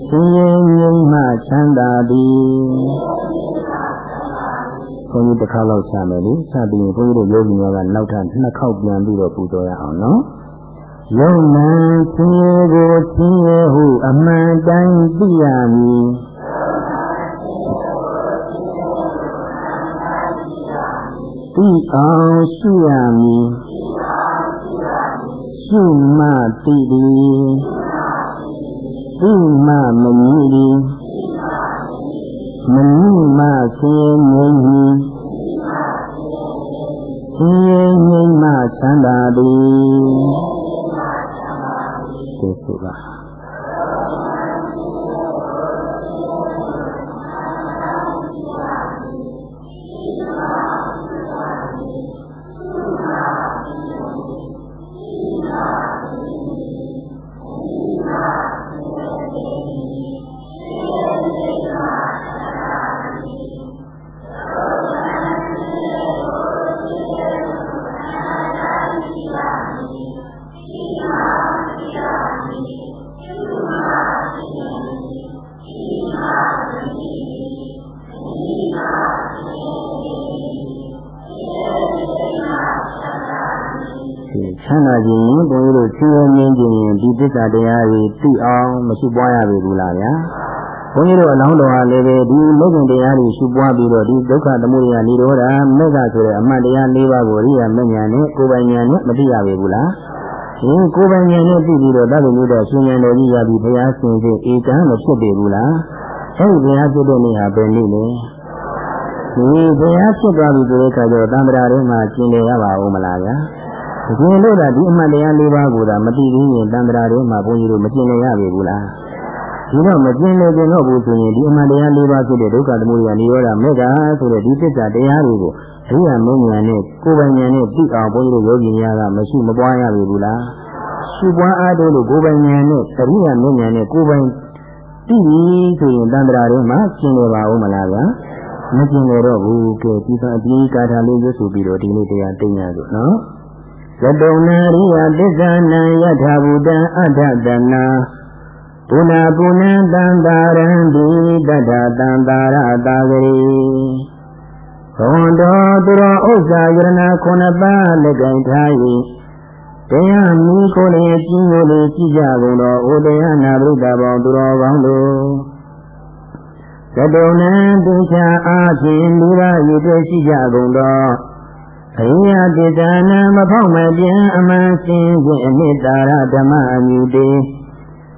ဆင်းရဲငြိမ်းမှချမ်းသာသည်ဘုန်းကြီးတစ်ခါလောက်ရှာမယ်လေစပြီးရင်ဘုန်းကြီးတို့ယောဂီများကနောက်ထပ်နှစ်ခေါက်ပြန်ပြီးတော့ပူဇော်ရအောင်နော်ယုံနာဆင်းရဲကိုဆင်းရဲဟုအမှန်တိုင်းသိရမည်သိအောင်ရှုရမည်ရှုမှသိသည် သိမှမမြည်သည်မမြည်မှဆင်းရဲငြိမ်းသည်ဆင်းရဲငြိမ်းမှသံသာသည်သိဆိုပါ စ္စာတရားတွေသိအောင်မရှိပွားရပြီဘူးလားဗျာဘုန်းကြီးတို့အလောင်းတော်ဟာလည်းပဲဒီလောကတရားတွေရှိပွားပြီးတော့ဒီဒုက္ခသမုဒယនិရောဓမေဃဆိုတဲ့အမှတ်တရား၄ပါးကိုရိယာမဉ္ဇဏ်နဲ့ကိုယ်ပိုင်ဉာဏ်နဲ့မသိရပြီဘူးလားဒီကိုယ်ပိုင်ဉာဏ်နဲ့သိပြီးတော့တတ်လို့တော့ရှင်ဉာဏ်တော်ကြီးရပြီးဘုရားရှင်ရှင်ဧကံမဖြစ်ပြီဘူးလားအဲဒီဘုရားဖြစ်တဲ့နေ့ဟာဘယ်နေ့လဲဒီဘုရားဖြစ်သွားပြီဆိုတဲ့အခါကျတော့တံ္ဍရာတွေမှာကျင်လည်ရပါဦးမလားဗျာ တကယ်လို့သာဒီအမှတ်တရား၄ပါးကိုသာမသိသေးရင်တန်ត្រာတွေမှာဘုန်းကြီးတို့မကျင်လည်ရပြီဘူးလားဒီတော့မကျင်လည်ကြတော့ဘူးဆိုရင်ဒီအမှတ်တရား၄ပါးဖြစ်တဲ့ဒုက္ခသမုဒယနိရောဓမေဃဆိုတဲ့ဒီသစ္စာတရားတွေကိုအရိယာမင်းညာနဲ့ကိုယ်ပိုင်ညာနဲ့သိအောင်ဘုန်းကြီးတို့ယောဂီများကမရှိမပွားရပြီဘူးလားရှိပွားအားထုတ်လို့ကိုယ်ပိုင်ညာနဲ့အရိယာမင်းညာနဲ့ကိုယ်ပိုင်သိပြီဆိုရင်တန်ត្រာတွေမှာကျင်လည်ပါဦးမလားဗျာမကျင်လည်တော့ဘူးကဲဒီကအပြီးကာထာလေးရွတ်ဆိုပြီးတော့ဒီနေ့တရားသိညာဆိုနော် သတုံနာရိယသစ္စာနံယထာဘူတံအထတနာပုဏ္ဏပုဏ္ဏတံတာရံဒီတတ္ထတံတာရတာဂရိဘဝန္တောသူတော်ဥစ္စာယရဏခုနှစ်ပါးလက်ကင်ထား၏တရားမီကိုလည်းကျင်းကိုလည်းကြည့်ကြကုန်သောဩတရားနာပရိသဘောင်သူတော်ကောင်းတို့သတုံနံတေချာအားဖြင့်လူရည်တွေ့ရှိကြကုန်သော အရိယတိတနာမဖောက်မပြန်အမှန်စင်ခြင်းအနှစ်သာရဓမ္မအမြူတေ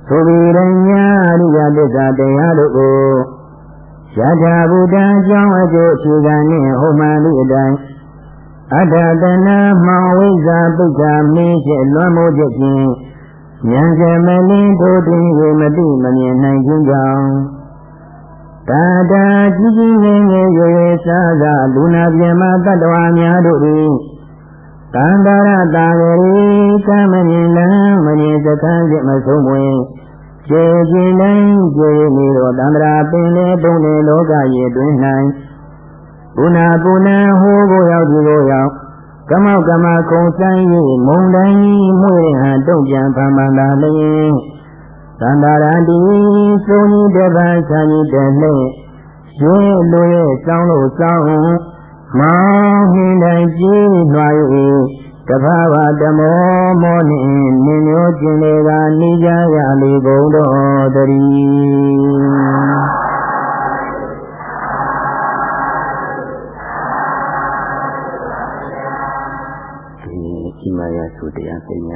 သုဘိရညာအရိယသစ္စာတရားတို့ကိုယထာဘုဒ္ဓအကြောင်းအကျိုးအခြေခံနှင့်ဟောမှန်သည့်အတိုင်းအတ္တတနာမောဝိဇ္ဇာပုဂ္ဂမင်းရှိလွန်မိုးချက်ဖြင့်ဉာဏ်စမလင်းတို့တွင်မတိမမြင်နိုင်ခြင်းကြောင့် တာတာကြီးကြီးငယ်ငယ်ရွယ်ရွယ်စားစားလူနာပြမတတ္တဝါများတို့သည်တန္တရတာဝရီကမမြင်လန်းမမြင်စကံစိမဆုံးမွင်ကျေကျင်တိုင်းကျေနေသောတန္တရာပင်လေပုံလေလောကကြီးတွင်၌ဘုနာပုဏ္ဏဟိုးကိုရောက်ဒီကိုရောက်ကမောက်ကမကုံဆိုင်၍မုံတိုင်းမှုရဟန်တုံ့ပြန်ဖန်မှန်သာလျင် သန္တာရတိသုံးကြီးတစ်ပါးဆံကြီးတဲ့နဲ့ရွှေလူရဲ့စောင်းလို့စောင်းမောင်းဟင်းတိုင်းပြေးလွှာ၍တဘာဝတမောမောနှင့်နင်းမျိုးကျင်တွေကနိကြရလေကုန်တော်တည်းဆိုတရားပညာ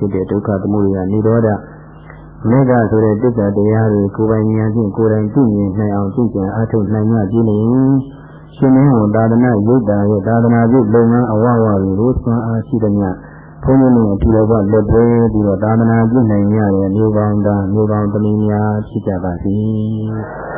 ဖြစ်တဲ့ဒုက္ခသမုဒယနိရောဓမေဃဆိုတဲ့တစ္ဆာတရားတွေကိုယ်ပိုင်ဉာဏ်ဖြင့်ကိုယ်တိုင်သိမြင်နိုင်အောင်ကြည့်ကြံအားထုတ်နိုင်မှကြည့်နေရှင်မင်းဝန်သာသနာရုပ်တာရဲ့သာသနာပြုလုပ်ငန်းအဝဝတွေကိုသွမ်းအားရှိသည်များဘုန်းကြီးတို့အထူးတော်ကလက်ပွဲပြီးတော့သာသနာပြုနိုင်ရတဲ့မျိုးကောင်းသားမျိုးကောင်းသမီးများဖြစ်ကြပါစေ။